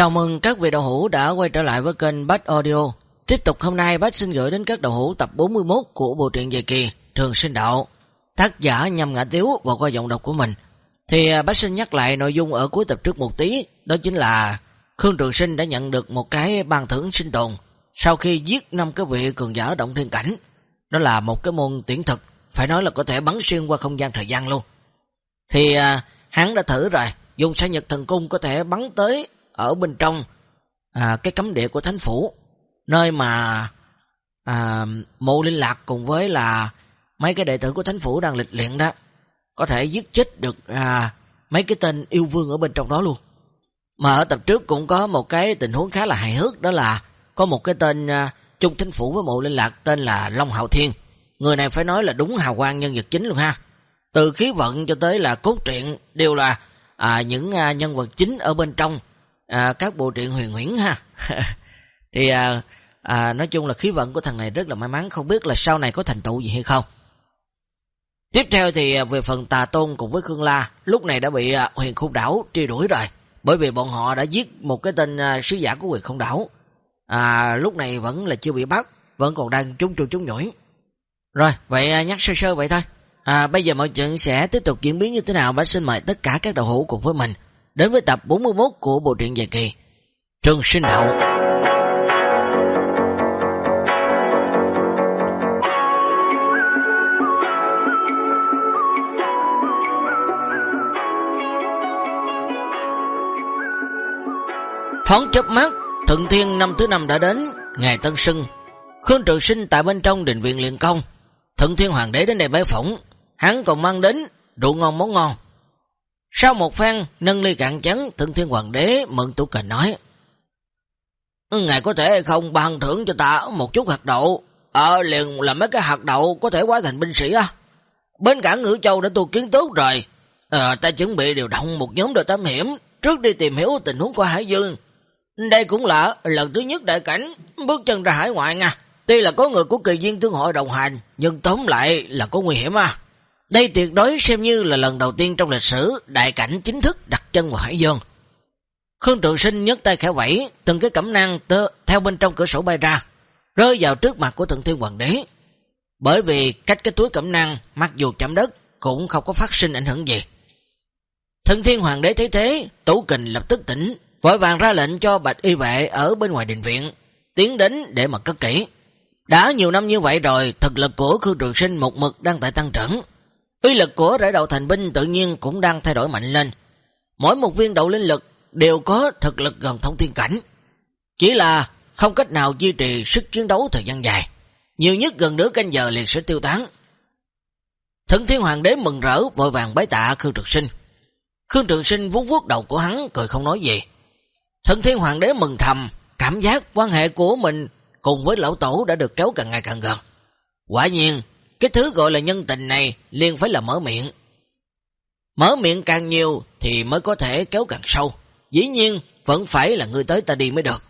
Chào mừng các vị đạo hữu đã quay trở lại với kênh Bách Audio. Tiếp tục hôm nay, Bách xin gửi đến các đạo hữu tập 41 của bộ truyện dài kỳ Trường Sinh Đạo. Tác giả nhằm ngã tiếu và qua giọng đọc của mình. Thì à, Bách xin nhắc lại nội dung ở cuối tập trước một tí. Đó chính là Khương Trường Sinh đã nhận được một cái ban thưởng sinh tồn sau khi giết năm cái vị cường giả động thiên cảnh. Đó là một cái môn tiễn thực. Phải nói là có thể bắn xuyên qua không gian thời gian luôn. Thì à, hắn đã thử rồi. Dùng sa nhật thần cung có thể bắn tới ở bên trong à, cái cấm địa của thánh phủ, nơi mà à, mộ linh lạc cùng với là mấy cái đệ tử của thánh phủ đang lịch luyện đó, có thể giết chết được à, mấy cái tên yêu vương ở bên trong đó luôn. Mà ở tập trước cũng có một cái tình huống khá là hài hước, đó là có một cái tên à, chung thánh phủ với mộ linh lạc tên là Long Hạo Thiên. Người này phải nói là đúng hào quang nhân vật chính luôn ha. Từ khí vận cho tới là cốt truyện đều là à, những à, nhân vật chính ở bên trong à, các bộ truyện huyền huyễn ha. thì à, à, nói chung là khí vận của thằng này rất là may mắn, không biết là sau này có thành tựu gì hay không. Tiếp theo thì à, về phần tà tôn cùng với Khương La, lúc này đã bị à, huyền khung đảo truy đuổi rồi, bởi vì bọn họ đã giết một cái tên à, sứ giả của huyền không đảo. À, lúc này vẫn là chưa bị bắt, vẫn còn đang trúng trù trúng nhũi. Rồi, vậy à, nhắc sơ sơ vậy thôi. À, bây giờ mọi chuyện sẽ tiếp tục diễn biến như thế nào, bác xin mời tất cả các đầu hữu cùng với mình đến với tập 41 của bộ truyện dài kỳ Trường Sinh Đạo. Thoáng chớp mắt, Thượng Thiên năm thứ năm đã đến, ngày Tân Sưng. Khương Trường Sinh tại bên trong đình viện luyện công. Thượng Thiên Hoàng đế đến đây bái phỏng, hắn còn mang đến rượu ngon món ngon. Sau một phen nâng ly cạn chấn, Thượng Thiên Hoàng đế mượn tủ kình nói. Ngài có thể không ban thưởng cho ta một chút hạt đậu. Ờ, liền là mấy cái hạt đậu có thể hóa thành binh sĩ á. Bên cảng ngữ châu đã tu kiến tốt rồi. Ờ, ta chuẩn bị điều động một nhóm đội tam hiểm trước đi tìm hiểu tình huống của Hải Dương. Đây cũng là lần thứ nhất đại cảnh bước chân ra hải ngoại nha. Tuy là có người của kỳ viên thương hội đồng hành, nhưng tóm lại là có nguy hiểm à. Đây tuyệt đối xem như là lần đầu tiên trong lịch sử đại cảnh chính thức đặt chân vào Hải Dương. Khương Trường Sinh nhấc tay khẽ vẫy, từng cái cẩm năng tơ, theo bên trong cửa sổ bay ra, rơi vào trước mặt của Thượng Thiên Hoàng đế. Bởi vì cách cái túi cẩm năng, mặc dù chạm đất, cũng không có phát sinh ảnh hưởng gì. Thượng Thiên Hoàng đế thấy thế, tủ kình lập tức tỉnh, vội vàng ra lệnh cho bạch y vệ ở bên ngoài đình viện, tiến đến để mà cất kỹ. Đã nhiều năm như vậy rồi, thực lực của Khương Trường Sinh một mực đang tại tăng trưởng. Uy lực của rải đầu thành binh tự nhiên cũng đang thay đổi mạnh lên. Mỗi một viên đậu linh lực đều có thực lực gần thông thiên cảnh. Chỉ là không cách nào duy trì sức chiến đấu thời gian dài. Nhiều nhất gần nửa canh giờ liền sẽ tiêu tán. Thần thiên hoàng đế mừng rỡ vội vàng bái tạ Khương Trường Sinh. Khương Trường Sinh vuốt vuốt đầu của hắn cười không nói gì. Thần thiên hoàng đế mừng thầm, cảm giác quan hệ của mình cùng với lão tổ đã được kéo càng ngày càng gần. Quả nhiên, cái thứ gọi là nhân tình này liền phải là mở miệng. Mở miệng càng nhiều thì mới có thể kéo càng sâu. Dĩ nhiên vẫn phải là người tới ta đi mới được.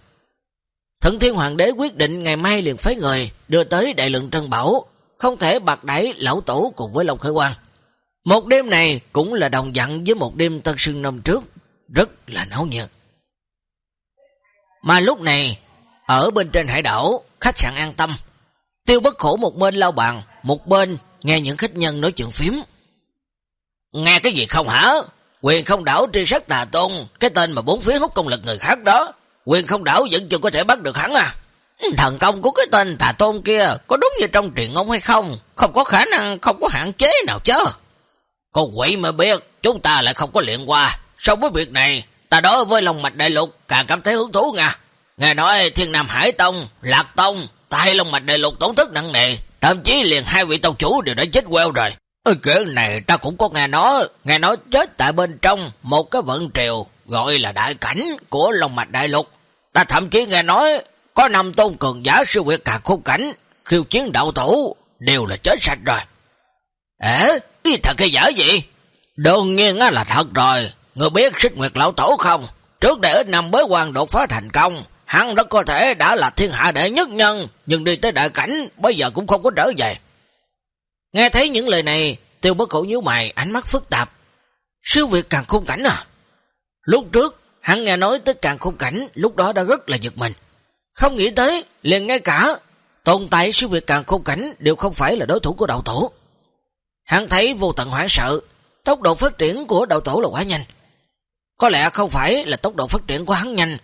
Thận Thiên Hoàng đế quyết định ngày mai liền phái người đưa tới đại lượng Trân Bảo, không thể bạc đẩy lão tổ cùng với Long Khởi Quang. Một đêm này cũng là đồng dặn với một đêm tân sưng năm trước, rất là náo nhiệt. Mà lúc này, ở bên trên hải đảo, khách sạn an tâm, tiêu bất khổ một bên lao bàn, một bên nghe những khách nhân nói chuyện phím. Nghe cái gì không hả? Quyền không đảo tri sát tà tôn, cái tên mà bốn phía hút công lực người khác đó. Quyền không đảo vẫn chưa có thể bắt được hắn à. Thần công của cái tên tà tôn kia có đúng như trong truyền ngôn hay không? Không có khả năng, không có hạn chế nào chứ. Con quỷ mà biết, chúng ta lại không có luyện qua. Sau với việc này, ta đối với lòng mạch đại lục càng cảm thấy hứng thú nha. Nghe nói thiên nam hải tông, lạc tông, tay lòng mạch đại lục tổn thức nặng nề, Thậm chí liền hai vị tông chủ đều đã chết queo rồi. Ừ, kiểu này ta cũng có nghe nói, nghe nói chết tại bên trong một cái vận triều gọi là đại cảnh của lòng Mạch Đại Lục. Ta thậm chí nghe nói có năm tôn cường giả siêu việt cả khung cảnh, khiêu chiến đạo thủ đều là chết sạch rồi. Ế, ý thật hay giả gì? Đương nhiên là thật rồi, người biết xích nguyệt lão tổ không? Trước đây ít năm bới quan đột phá thành công, Hắn rất có thể đã là thiên hạ đệ nhất nhân, nhưng đi tới đại cảnh, bây giờ cũng không có trở về. Nghe thấy những lời này, tiêu bất khổ nhíu mày, ánh mắt phức tạp. Siêu việt càng khung cảnh à? Lúc trước, hắn nghe nói tới càng khung cảnh, lúc đó đã rất là giật mình. Không nghĩ tới, liền ngay cả tồn tại siêu việt càng khung cảnh đều không phải là đối thủ của đạo tổ. Hắn thấy vô tận hoảng sợ, tốc độ phát triển của đạo tổ là quá nhanh. Có lẽ không phải là tốc độ phát triển của hắn nhanh,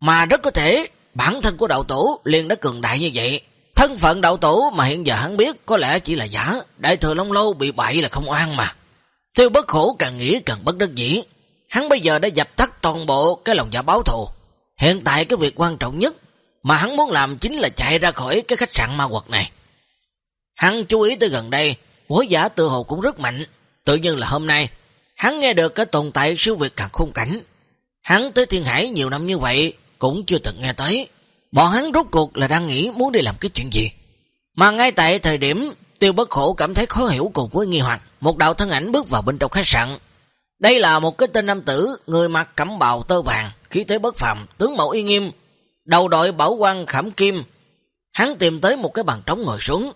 mà rất có thể bản thân của đạo tổ liền đã cường đại như vậy. Thân phận đạo tổ mà hiện giờ hắn biết có lẽ chỉ là giả, đại thừa Long Lâu bị bại là không oan mà. Tiêu bất khổ càng nghĩ càng bất đắc dĩ. Hắn bây giờ đã dập tắt toàn bộ cái lòng giả báo thù. Hiện tại cái việc quan trọng nhất mà hắn muốn làm chính là chạy ra khỏi cái khách sạn ma quật này. Hắn chú ý tới gần đây, hối giả tự hồ cũng rất mạnh. Tự nhiên là hôm nay, hắn nghe được cái tồn tại siêu việt càng khung cảnh. Hắn tới Thiên Hải nhiều năm như vậy, cũng chưa từng nghe tới. Bọn hắn rốt cuộc là đang nghĩ muốn đi làm cái chuyện gì. Mà ngay tại thời điểm tiêu bất khổ cảm thấy khó hiểu cùng với nghi hoặc, một đạo thân ảnh bước vào bên trong khách sạn. Đây là một cái tên nam tử, người mặc cẩm bào tơ vàng, khí thế bất phàm, tướng mẫu y nghiêm, đầu đội bảo quan khảm kim. Hắn tìm tới một cái bàn trống ngồi xuống.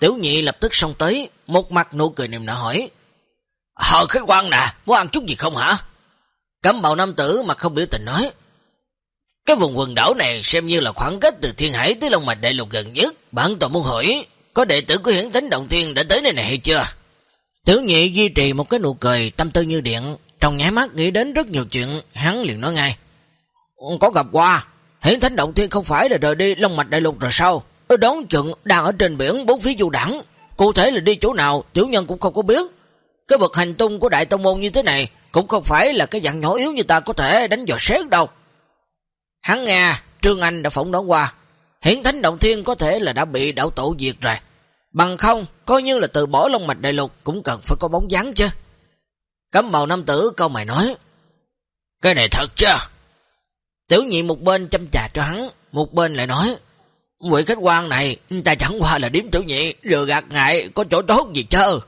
Tiểu nhị lập tức xông tới, một mặt nụ cười niềm nở hỏi. Hờ khách quan nè, muốn ăn chút gì không hả? Cẩm bào nam tử mà không biểu tình nói. Cái vùng quần đảo này xem như là khoảng cách từ Thiên Hải tới Long Mạch Đại Lục gần nhất. Bản toàn muốn hỏi, có đệ tử của hiển thánh động thiên đã tới nơi này hay chưa? Tiểu nhị duy trì một cái nụ cười tâm tư như điện, trong nháy mắt nghĩ đến rất nhiều chuyện, hắn liền nói ngay. Có gặp qua, hiển thánh động thiên không phải là rời đi Long Mạch Đại Lục rồi sao? Đón chừng đang ở trên biển bốn phía du đẳng, cụ thể là đi chỗ nào tiểu nhân cũng không có biết. Cái bậc hành tung của Đại Tông Môn như thế này cũng không phải là cái dạng nhỏ yếu như ta có thể đánh dò xét đâu. Hắn nghe, Trương Anh đã phỏng đoán qua, hiển thánh động thiên có thể là đã bị đạo tổ diệt rồi. Bằng không, coi như là từ bỏ lông mạch đại lục cũng cần phải có bóng dáng chứ. Cấm bào nam tử câu mày nói, Cái này thật chứ? Tiểu nhị một bên chăm chà cho hắn, một bên lại nói, Vị khách quan này, ta chẳng qua là điếm tiểu nhị, lừa gạt ngại, có chỗ tốt gì chứ?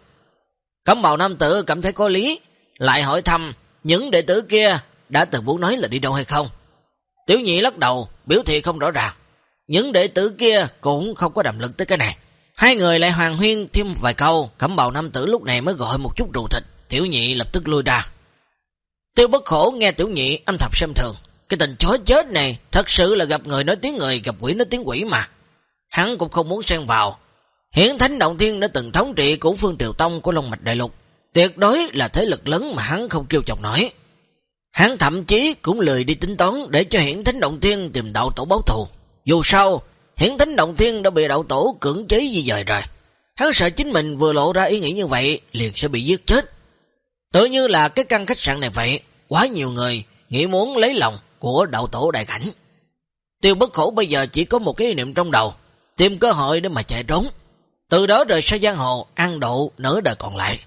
Cấm bào nam tử cảm thấy có lý, lại hỏi thăm, những đệ tử kia đã từng muốn nói là đi đâu hay không? Tiểu nhị lắc đầu, biểu thị không rõ ràng. Những đệ tử kia cũng không có đầm lực tới cái này. Hai người lại hoàng huyên thêm vài câu, cẩm bào nam tử lúc này mới gọi một chút rượu thịt, tiểu nhị lập tức lui ra. Tiêu bất khổ nghe tiểu nhị âm thập xem thường. Cái tình chó chết này thật sự là gặp người nói tiếng người, gặp quỷ nói tiếng quỷ mà. Hắn cũng không muốn xen vào. Hiển Thánh Động Thiên đã từng thống trị của Phương Triều Tông của Long Mạch Đại Lục. Tuyệt đối là thế lực lớn mà hắn không kêu chọc nổi. Hắn thậm chí cũng lười đi tính toán để cho Hiển Thánh Động Thiên tìm đạo tổ báo thù. Dù sao, Hiển Thánh Động Thiên đã bị đạo tổ cưỡng chế di dời rồi. Hắn sợ chính mình vừa lộ ra ý nghĩ như vậy liền sẽ bị giết chết. Tự như là cái căn khách sạn này vậy, quá nhiều người nghĩ muốn lấy lòng của đạo tổ đại cảnh. Tiêu bất khổ bây giờ chỉ có một cái ý niệm trong đầu, tìm cơ hội để mà chạy trốn. Từ đó rời xa giang hồ, ăn độ nửa đời còn lại.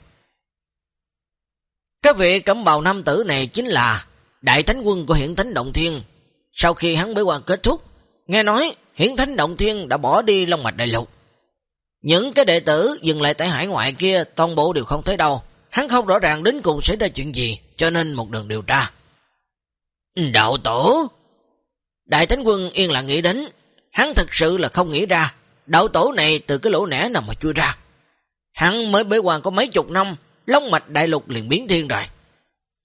Cái vị cẩm bào nam tử này chính là đại thánh quân của hiển thánh động thiên. Sau khi hắn bế quan kết thúc, nghe nói hiển thánh động thiên đã bỏ đi Long Mạch Đại Lục. Những cái đệ tử dừng lại tại hải ngoại kia toàn bộ đều không thấy đâu. Hắn không rõ ràng đến cùng xảy ra chuyện gì, cho nên một đường điều tra. Đạo tổ! Đại thánh quân yên lặng nghĩ đến, hắn thật sự là không nghĩ ra, đạo tổ này từ cái lỗ nẻ nào mà chui ra. Hắn mới bế quan có mấy chục năm, Long mạch đại lục liền biến thiên rồi.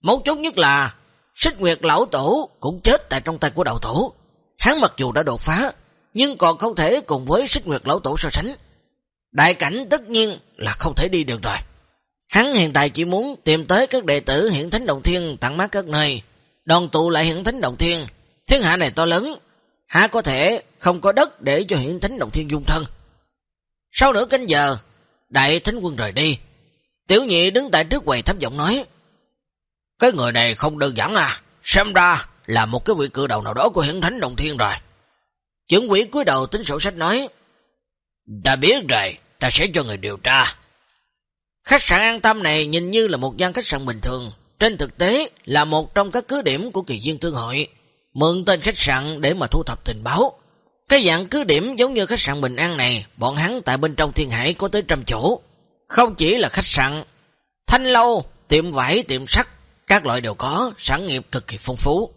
Mấu chốt nhất là Xích Nguyệt lão tổ cũng chết tại trong tay của đạo tổ. Hắn mặc dù đã đột phá, nhưng còn không thể cùng với Xích Nguyệt lão tổ so sánh. Đại cảnh tất nhiên là không thể đi được rồi. Hắn hiện tại chỉ muốn tìm tới các đệ tử hiện thánh động thiên tặng mát các nơi, đoàn tụ lại hiện thánh động thiên. Thiên hạ này to lớn, hạ có thể không có đất để cho hiện thánh động thiên dung thân. Sau nửa canh giờ, đại thánh quân rời đi, Tiểu nhị đứng tại trước quầy thấp giọng nói, Cái người này không đơn giản à, xem ra là một cái vị cự đầu nào đó của hiển thánh đồng thiên rồi. Chứng quỷ cúi đầu tính sổ sách nói, Ta biết rồi, ta sẽ cho người điều tra. Khách sạn an tâm này nhìn như là một gian khách sạn bình thường, trên thực tế là một trong các cứ điểm của kỳ viên thương hội, mượn tên khách sạn để mà thu thập tình báo. Cái dạng cứ điểm giống như khách sạn bình an này, bọn hắn tại bên trong thiên hải có tới trăm chỗ, không chỉ là khách sạn, thanh lâu, tiệm vải, tiệm sắt, các loại đều có, sản nghiệp cực kỳ phong phú.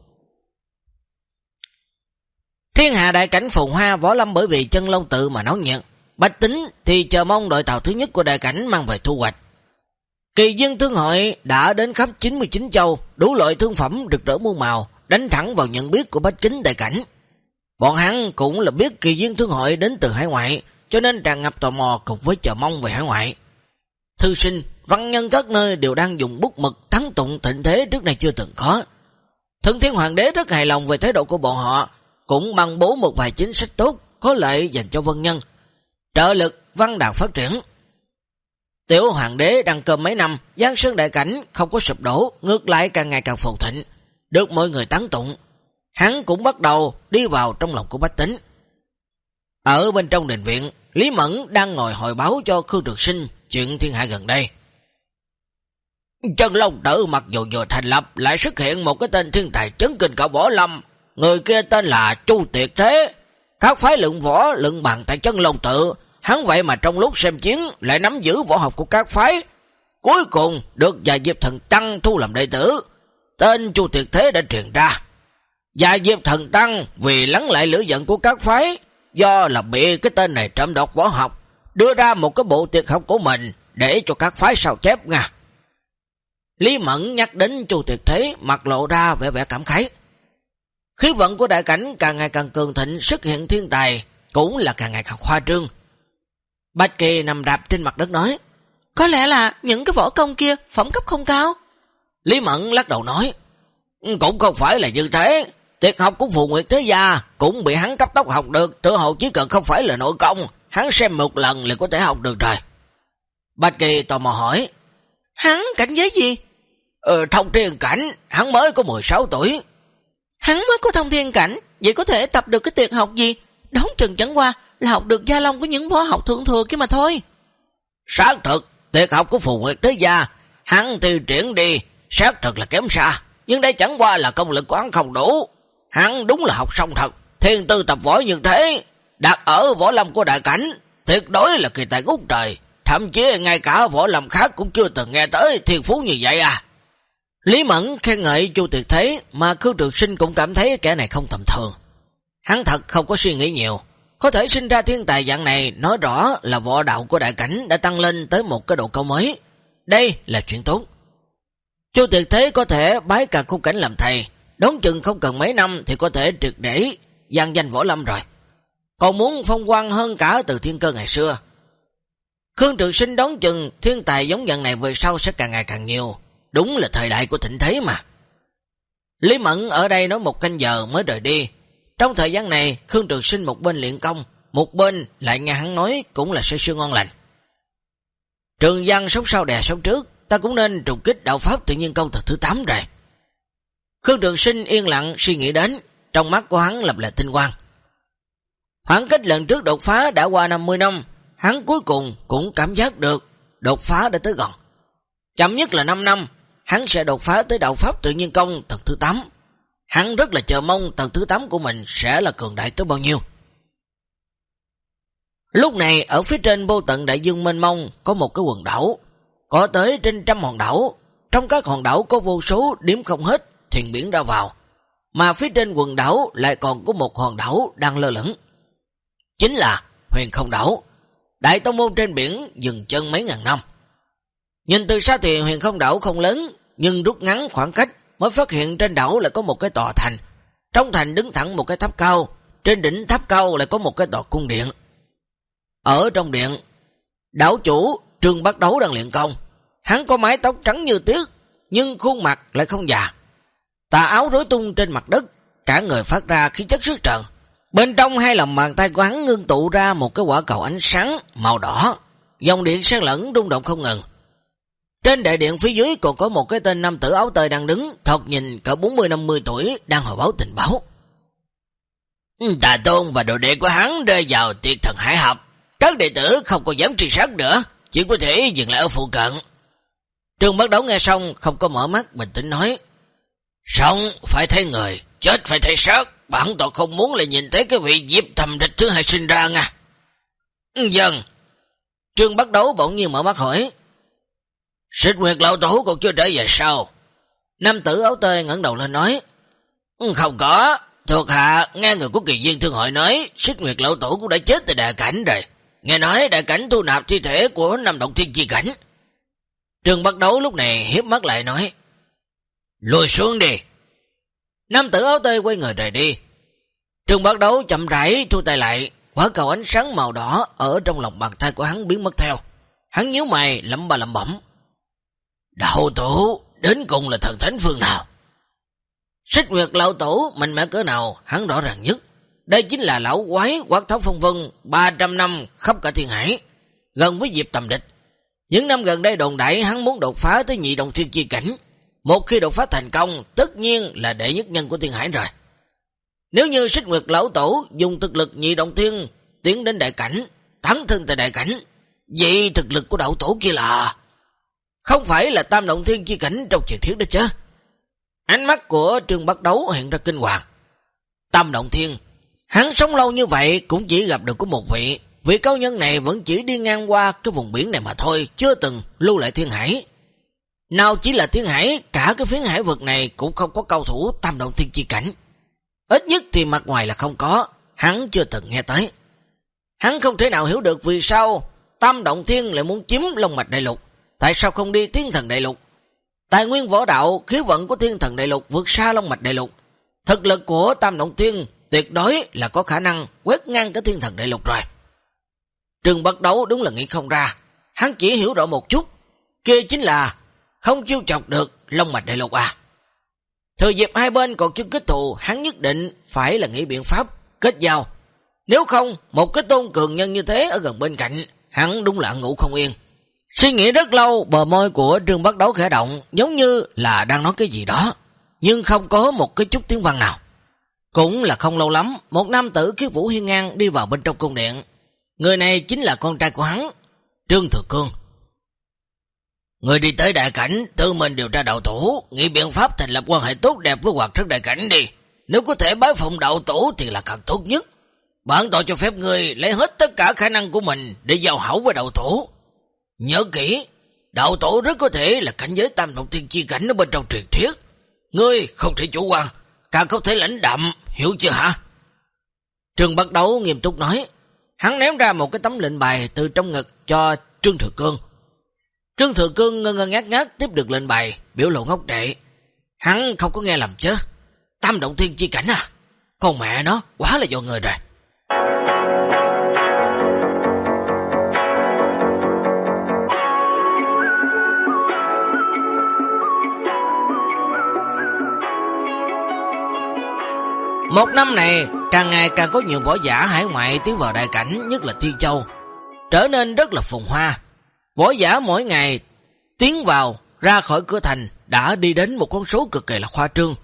Thiên hạ đại cảnh phùng hoa võ lâm bởi vì chân lông tự mà nấu nhiệt. Bạch tính thì chờ mong đội tàu thứ nhất của đại cảnh mang về thu hoạch. Kỳ dân thương hội đã đến khắp 99 châu, đủ loại thương phẩm được rỡ muôn màu, đánh thẳng vào nhận biết của Bách Kính Đại Cảnh. Bọn hắn cũng là biết kỳ dân thương hội đến từ hải ngoại, cho nên tràn ngập tò mò cùng với chờ mong về hải ngoại. Thư sinh, văn nhân các nơi đều đang dùng bút mực thắng tụng thịnh thế trước này chưa từng có. Thân thiên hoàng đế rất hài lòng về thái độ của bọn họ, cũng ban bố một vài chính sách tốt, có lợi dành cho vân nhân. Trợ lực văn đàn phát triển. Tiểu hoàng đế đăng cơm mấy năm, Giang Sơn đại cảnh không có sụp đổ, ngược lại càng ngày càng phồn thịnh, được mọi người tán tụng. Hắn cũng bắt đầu đi vào trong lòng của Bách Tính. Ở bên trong đình viện, Lý Mẫn đang ngồi hồi báo cho Khương Trường Sinh chuyện thiên hạ gần đây. Chân Long Tử mặc dù vừa thành lập lại xuất hiện một cái tên thiên tài chấn kinh cả võ lâm. Người kia tên là Chu Tiệt Thế. Các phái lượng võ lượng bằng tại chân Long Tự. Hắn vậy mà trong lúc xem chiến lại nắm giữ võ học của các phái. Cuối cùng được gia diệp thần Tăng thu làm đệ tử. Tên Chu Tiệt Thế đã truyền ra. Gia diệp thần Tăng vì lắng lại lửa giận của các phái. Do là bị cái tên này trộm độc võ học. Đưa ra một cái bộ tuyệt học của mình để cho các phái sao chép nha. Lý Mẫn nhắc đến Chu Tuyệt Thế, mặt lộ ra vẻ vẻ cảm khái. Khí vận của đại cảnh càng ngày càng cường thịnh, xuất hiện thiên tài cũng là càng ngày càng khoa trương. Bạch Kỳ nằm đạp trên mặt đất nói, có lẽ là những cái võ công kia phẩm cấp không cao. Lý Mẫn lắc đầu nói, cũng không phải là như thế. Tiệt học của Phù Nguyệt Thế Gia cũng bị hắn cấp tốc học được, tự hồ chỉ cần không phải là nội công, hắn xem một lần là có thể học được rồi. Bạch Kỳ tò mò hỏi, hắn cảnh giới gì? Ờ, thông thiên cảnh, hắn mới có 16 tuổi. Hắn mới có thông thiên cảnh, vậy có thể tập được cái tiệc học gì? Đón chừng chẳng qua là học được gia long của những võ học thượng thừa kia mà thôi. Xác thực, tiệc học của Phù Nguyệt Thế Gia, hắn tiêu triển đi, xác thực là kém xa. Nhưng đây chẳng qua là công lực của hắn không đủ. Hắn đúng là học xong thật, thiên tư tập võ như thế, đặt ở võ lâm của đại cảnh, tuyệt đối là kỳ tài ngút trời. Thậm chí ngay cả võ lâm khác cũng chưa từng nghe tới thiên phú như vậy à. Lý Mẫn khen ngợi Chu Tuyệt Thế mà Khương Trường Sinh cũng cảm thấy kẻ này không tầm thường. Hắn thật không có suy nghĩ nhiều. Có thể sinh ra thiên tài dạng này nói rõ là võ đạo của đại cảnh đã tăng lên tới một cái độ cao mới. Đây là chuyện tốt. Chu Tuyệt Thế có thể bái cả khung cảnh làm thầy, đón chừng không cần mấy năm thì có thể trực để gian danh võ lâm rồi. Còn muốn phong quang hơn cả từ thiên cơ ngày xưa. Khương Trường Sinh đón chừng thiên tài giống dạng này về sau sẽ càng ngày càng nhiều. Đúng là thời đại của thịnh thế mà. Lý Mẫn ở đây nói một canh giờ mới rời đi. Trong thời gian này, Khương Trường Sinh một bên luyện công, một bên lại nghe hắn nói cũng là say sưa ngon lành. Trường giang sống sau đè sống trước, ta cũng nên trùng kích đạo pháp tự nhiên công thật thứ 8 rồi. Khương Trường Sinh yên lặng suy nghĩ đến, trong mắt của hắn lập lại tinh quang hắn cách lần trước đột phá đã qua 50 năm, hắn cuối cùng cũng cảm giác được đột phá đã tới gần. Chậm nhất là 5 năm, hắn sẽ đột phá tới đạo pháp tự nhiên công tầng thứ 8. Hắn rất là chờ mong tầng thứ 8 của mình sẽ là cường đại tới bao nhiêu. Lúc này ở phía trên vô tận đại dương mênh mông có một cái quần đảo, có tới trên trăm hòn đảo. Trong các hòn đảo có vô số điểm không hết thuyền biển ra vào, mà phía trên quần đảo lại còn có một hòn đảo đang lơ lửng. Chính là huyền không đảo. Đại tông môn trên biển dừng chân mấy ngàn năm. Nhìn từ xa thì huyền không đảo không lớn, nhưng rút ngắn khoảng cách mới phát hiện trên đảo lại có một cái tòa thành. Trong thành đứng thẳng một cái tháp cao, trên đỉnh tháp cao lại có một cái tòa cung điện. Ở trong điện, đảo chủ Trương bắt đấu đang luyện công. Hắn có mái tóc trắng như tuyết, nhưng khuôn mặt lại không già. Tà áo rối tung trên mặt đất, cả người phát ra khí chất sức trần. Bên trong hai lòng bàn tay của hắn ngưng tụ ra một cái quả cầu ánh sáng màu đỏ, dòng điện sáng lẫn rung động không ngừng. Trên đại điện phía dưới còn có một cái tên nam tử áo tơi đang đứng, thọc nhìn cỡ 40-50 tuổi, đang hồi báo tình báo. Tà Tôn và đồ đệ của hắn rơi vào tiệt thần hải học. Các đệ tử không còn dám truy sát nữa, chỉ có thể dừng lại ở phụ cận. Trương bắt đầu nghe xong, không có mở mắt, bình tĩnh nói. Sống phải thấy người, chết phải thấy sát, bản tọa không muốn lại nhìn thấy cái vị diệp thầm địch thứ hai sinh ra nha. Ừ, Dần. Trương bắt đầu bỗng nhiên mở mắt hỏi. Xích Nguyệt Lão Tổ còn chưa trở về sao? Nam tử áo tơi ngẩn đầu lên nói. Ừ, không có, thuộc hạ nghe người của kỳ viên thương hội nói Xích Nguyệt Lão Tổ cũng đã chết tại đại cảnh rồi. Nghe nói đại cảnh thu nạp thi thể của năm động thiên chi cảnh. Trương bắt đấu lúc này hiếp mắt lại nói. Lùi xuống đi. Nam tử áo tê quay người rời đi. Trường bắt đấu chậm rãi thu tay lại, quả cầu ánh sáng màu đỏ ở trong lòng bàn tay của hắn biến mất theo. Hắn nhíu mày lẩm bà lẩm bẩm. Đạo tổ, đến cùng là thần thánh phương nào? Xích Nguyệt lão tổ mạnh mẽ cỡ nào, hắn rõ ràng nhất. Đây chính là lão quái quát tháo phong vân 300 năm khắp cả thiên hải, gần với dịp tầm địch. Những năm gần đây đồn đại hắn muốn đột phá tới nhị đồng thiên chi cảnh. Một khi đột phá thành công, tất nhiên là đệ nhất nhân của thiên hải rồi. Nếu như xích nguyệt lão tổ dùng thực lực nhị động thiên tiến đến đại cảnh, thắng thân tại đại cảnh, vậy thực lực của đạo tổ kia là... Không phải là tam động thiên chi cảnh trong truyền thuyết đó chứ. Ánh mắt của trường bắt đấu hiện ra kinh hoàng. Tam động thiên, hắn sống lâu như vậy cũng chỉ gặp được có một vị. Vị cao nhân này vẫn chỉ đi ngang qua cái vùng biển này mà thôi, chưa từng lưu lại thiên hải. Nào chỉ là thiên hải, cả cái phiến hải vực này cũng không có cao thủ tam động thiên chi cảnh. Ít nhất thì mặt ngoài là không có, hắn chưa từng nghe tới. Hắn không thể nào hiểu được vì sao tam động thiên lại muốn chiếm lông mạch đại lục. Tại sao không đi thiên thần đại lục? Tài nguyên võ đạo, khí vận của thiên thần đại lục vượt xa lông mạch đại lục. Thực lực của tam động thiên tuyệt đối là có khả năng quét ngang cái thiên thần đại lục rồi. trường bắt đấu đúng là nghĩ không ra. Hắn chỉ hiểu rõ một chút. kia chính là không chiêu chọc được lông mạch đại lục à. Thời dịp hai bên còn chưa kết thù, hắn nhất định phải là nghĩ biện pháp kết giao. Nếu không, một cái tôn cường nhân như thế ở gần bên cạnh, hắn đúng là ngủ không yên. Suy nghĩ rất lâu, bờ môi của Trương bắt đấu khẽ động, giống như là đang nói cái gì đó, nhưng không có một cái chút tiếng văn nào. Cũng là không lâu lắm, một nam tử kiếp vũ hiên ngang đi vào bên trong cung điện. Người này chính là con trai của hắn, Trương Thừa Cương. Người đi tới đại cảnh, tự mình điều tra đạo tổ, nghĩ biện pháp thành lập quan hệ tốt đẹp với hoạt rất đại cảnh đi. Nếu có thể bái phụng đạo tổ thì là càng tốt nhất. Bản tội cho phép người lấy hết tất cả khả năng của mình để giao hảo với đạo tổ. Nhớ kỹ, đạo tổ rất có thể là cảnh giới tam động thiên chi cảnh ở bên trong truyền thuyết. Ngươi không thể chủ quan, càng không thể lãnh đậm, hiểu chưa hả? Trương bắt đầu nghiêm túc nói, hắn ném ra một cái tấm lệnh bài từ trong ngực cho Trương Thừa Cương. Trương Thừa Cương ngơ ngơ ngát ngát tiếp được lệnh bài, biểu lộ ngốc đệ. Hắn không có nghe lầm chứ. Tam động thiên chi cảnh à? Con mẹ nó, quá là do người rồi. Một năm này, càng ngày càng có nhiều võ giả hải ngoại tiến vào đại cảnh, nhất là Thiên Châu, trở nên rất là phùng hoa. Võ giả mỗi ngày tiến vào, ra khỏi cửa thành, đã đi đến một con số cực kỳ là khoa trương,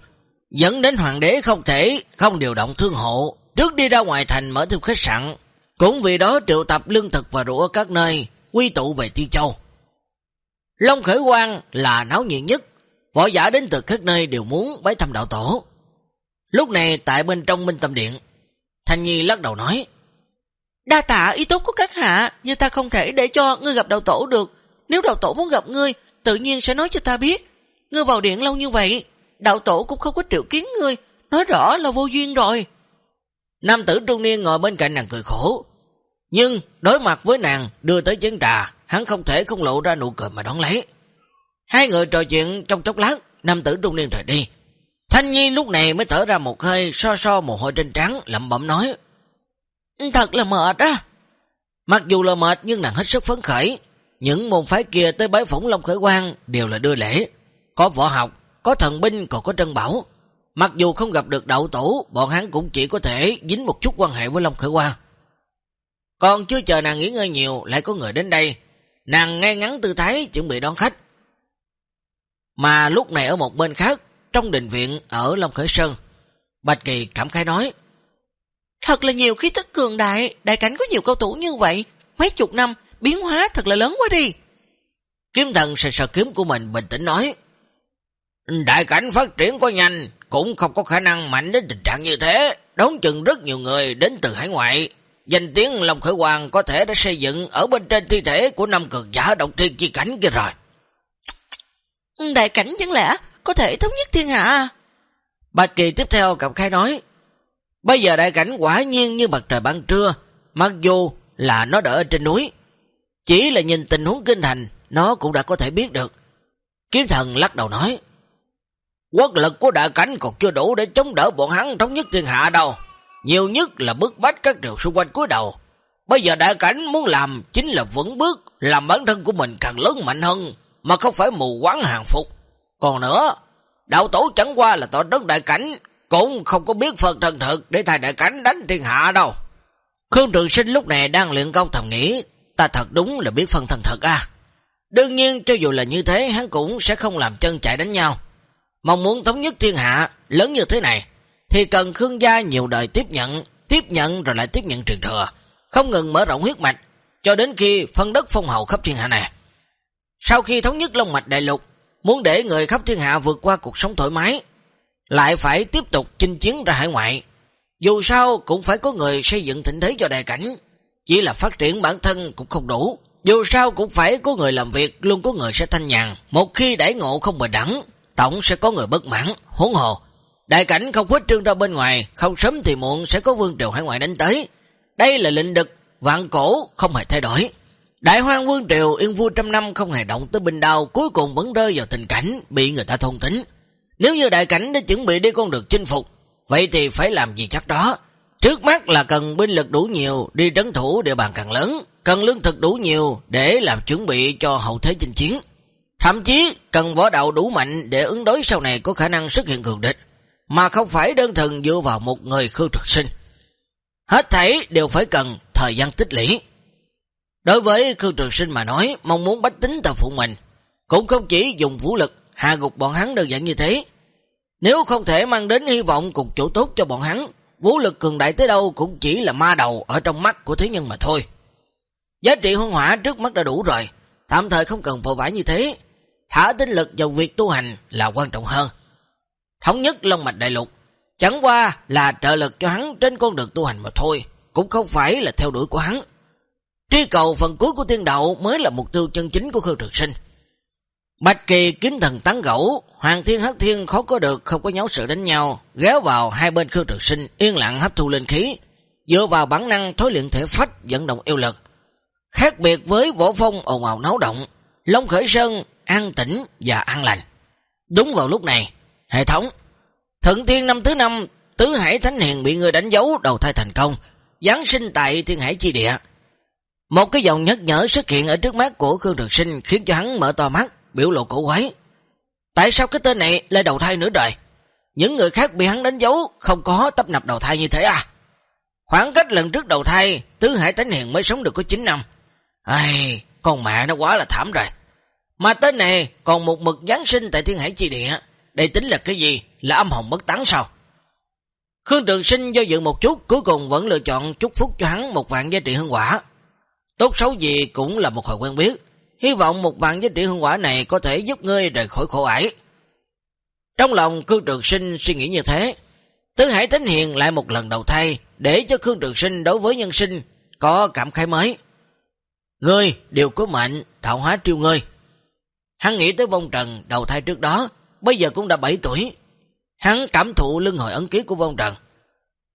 dẫn đến hoàng đế không thể không điều động thương hộ, trước đi ra ngoài thành mở thêm khách sạn, cũng vì đó triệu tập lương thực và rượu ở các nơi, quy tụ về Thiên Châu. Long Khởi Quang là náo nhiệt nhất, võ giả đến từ các nơi đều muốn bái thăm đạo tổ. Lúc này tại bên trong Minh Tâm Điện, Thanh Nhi lắc đầu nói, Đa tạ ý tốt của các hạ, nhưng ta không thể để cho ngươi gặp đạo tổ được. Nếu đạo tổ muốn gặp ngươi, tự nhiên sẽ nói cho ta biết. Ngươi vào điện lâu như vậy, đạo tổ cũng không có triệu kiến ngươi, nói rõ là vô duyên rồi. Nam tử trung niên ngồi bên cạnh nàng cười khổ. Nhưng đối mặt với nàng đưa tới chén trà, hắn không thể không lộ ra nụ cười mà đón lấy. Hai người trò chuyện trong chốc lát, nam tử trung niên rời đi. Thanh Nhi lúc này mới thở ra một hơi, so so mồ hôi trên trắng, lẩm bẩm nói. Thật là mệt á. Mặc dù là mệt nhưng nàng hết sức phấn khởi. Những môn phái kia tới bái phỏng Long Khởi Quang đều là đưa lễ. Có võ học, có thần binh còn có trân bảo. Mặc dù không gặp được đậu tổ, bọn hắn cũng chỉ có thể dính một chút quan hệ với Long Khởi Quang. Còn chưa chờ nàng nghỉ ngơi nhiều, lại có người đến đây. Nàng ngay ngắn tư thái chuẩn bị đón khách. Mà lúc này ở một bên khác, trong đình viện ở Long Khởi Sơn, Bạch Kỳ cảm khái nói, Thật là nhiều khí tức cường đại, đại cảnh có nhiều cao thủ như vậy, mấy chục năm, biến hóa thật là lớn quá đi. Kiếm thần sờ sờ kiếm của mình bình tĩnh nói, Đại cảnh phát triển quá nhanh, cũng không có khả năng mạnh đến tình trạng như thế, đón chừng rất nhiều người đến từ hải ngoại. Danh tiếng Long Khởi Hoàng có thể đã xây dựng ở bên trên thi thể của năm cường giả động thiên chi cảnh kia rồi. Đại cảnh chẳng lẽ có thể thống nhất thiên hạ à? Bạch Kỳ tiếp theo cảm khai nói, Bây giờ đại cảnh quả nhiên như mặt trời ban trưa, mặc dù là nó đỡ trên núi. Chỉ là nhìn tình huống kinh thành, nó cũng đã có thể biết được. Kiếm thần lắc đầu nói, Quốc lực của đại cảnh còn chưa đủ để chống đỡ bọn hắn thống nhất thiên hạ đâu. Nhiều nhất là bức bách các triều xung quanh cuối đầu. Bây giờ đại cảnh muốn làm chính là vững bước, làm bản thân của mình càng lớn mạnh hơn, mà không phải mù quáng hàng phục. Còn nữa, đạo tổ chẳng qua là tỏ trấn đại cảnh, cũng không có biết phần thần thực để thay đại cảnh đánh thiên hạ đâu. Khương Trường Sinh lúc này đang luyện công thầm nghĩ, ta thật đúng là biết phần thần thực à. Đương nhiên cho dù là như thế hắn cũng sẽ không làm chân chạy đánh nhau. Mong muốn thống nhất thiên hạ lớn như thế này thì cần Khương gia nhiều đời tiếp nhận, tiếp nhận rồi lại tiếp nhận truyền thừa, không ngừng mở rộng huyết mạch cho đến khi phân đất phong hậu khắp thiên hạ này. Sau khi thống nhất Long mạch đại lục, muốn để người khắp thiên hạ vượt qua cuộc sống thoải mái, lại phải tiếp tục chinh chiến ra hải ngoại. Dù sao cũng phải có người xây dựng thịnh thế cho đại cảnh, chỉ là phát triển bản thân cũng không đủ. Dù sao cũng phải có người làm việc, luôn có người sẽ thanh nhàn. Một khi đẩy ngộ không bình đẳng, tổng sẽ có người bất mãn, huống hồ. Đại cảnh không khuếch trương ra bên ngoài, không sớm thì muộn sẽ có vương triều hải ngoại đánh tới. Đây là lệnh đực, vạn cổ không hề thay đổi. Đại hoang vương triều yên vua trăm năm không hề động tới bình đao, cuối cùng vẫn rơi vào tình cảnh bị người ta thông tính. Nếu như đại cảnh đã chuẩn bị đi con được chinh phục, vậy thì phải làm gì chắc đó. Trước mắt là cần binh lực đủ nhiều đi trấn thủ địa bàn càng lớn, cần lương thực đủ nhiều để làm chuẩn bị cho hậu thế chinh chiến. Thậm chí cần võ đạo đủ mạnh để ứng đối sau này có khả năng xuất hiện cường địch, mà không phải đơn thuần dựa vào một người khư trực sinh. Hết thảy đều phải cần thời gian tích lũy. Đối với khư trực sinh mà nói, mong muốn bách tính tàu phụ mình, cũng không chỉ dùng vũ lực hạ gục bọn hắn đơn giản như thế. Nếu không thể mang đến hy vọng cùng chỗ tốt cho bọn hắn, vũ lực cường đại tới đâu cũng chỉ là ma đầu ở trong mắt của thế nhân mà thôi. Giá trị hôn hỏa trước mắt đã đủ rồi, tạm thời không cần vội vã như thế, thả tinh lực vào việc tu hành là quan trọng hơn. Thống nhất Long Mạch Đại Lục, chẳng qua là trợ lực cho hắn trên con đường tu hành mà thôi, cũng không phải là theo đuổi của hắn. Tri cầu phần cuối của tiên đạo mới là mục tiêu chân chính của Khương Trực Sinh. Bạch Kỳ kiếm thần tán gẫu, Hoàng Thiên Hắc Thiên khó có được không có nháo sự đánh nhau, ghéo vào hai bên Khương Trực Sinh, yên lặng hấp thu linh khí, dựa vào bản năng thối luyện thể phách dẫn động yêu lực. Khác biệt với võ phong ồn ào náo động, Long Khởi Sơn an tĩnh và an lành. Đúng vào lúc này, hệ thống Thượng Thiên năm thứ năm, Tứ Hải Thánh Hiền bị người đánh dấu đầu thai thành công, Giáng sinh tại Thiên Hải Chi Địa. Một cái dòng nhắc nhở xuất hiện ở trước mắt của Khương Trường Sinh khiến cho hắn mở to mắt, biểu lộ cổ quái. Tại sao cái tên này lại đầu thai nữa rồi? Những người khác bị hắn đánh dấu không có tấp nập đầu thai như thế à? Khoảng cách lần trước đầu thai, Tứ Hải Thánh Hiền mới sống được có 9 năm. Ai, con mẹ nó quá là thảm rồi. Mà tên này còn một mực Giáng sinh tại Thiên Hải Chi Địa. Đây tính là cái gì? Là âm hồng bất tán sao? Khương Trường Sinh do dự một chút, cuối cùng vẫn lựa chọn chúc phúc cho hắn một vạn giá trị hương quả. Tốt xấu gì cũng là một hồi quen biết. Hy vọng một vạn giá trị hương quả này có thể giúp ngươi rời khỏi khổ ải. Trong lòng Khương Trường Sinh suy nghĩ như thế, Tứ Hải Thánh Hiền lại một lần đầu thay để cho Khương Trường Sinh đối với nhân sinh có cảm khái mới. Ngươi đều có mệnh, tạo hóa triêu ngươi. Hắn nghĩ tới vong trần đầu thai trước đó, bây giờ cũng đã 7 tuổi. Hắn cảm thụ lưng hồi ấn ký của vong trần.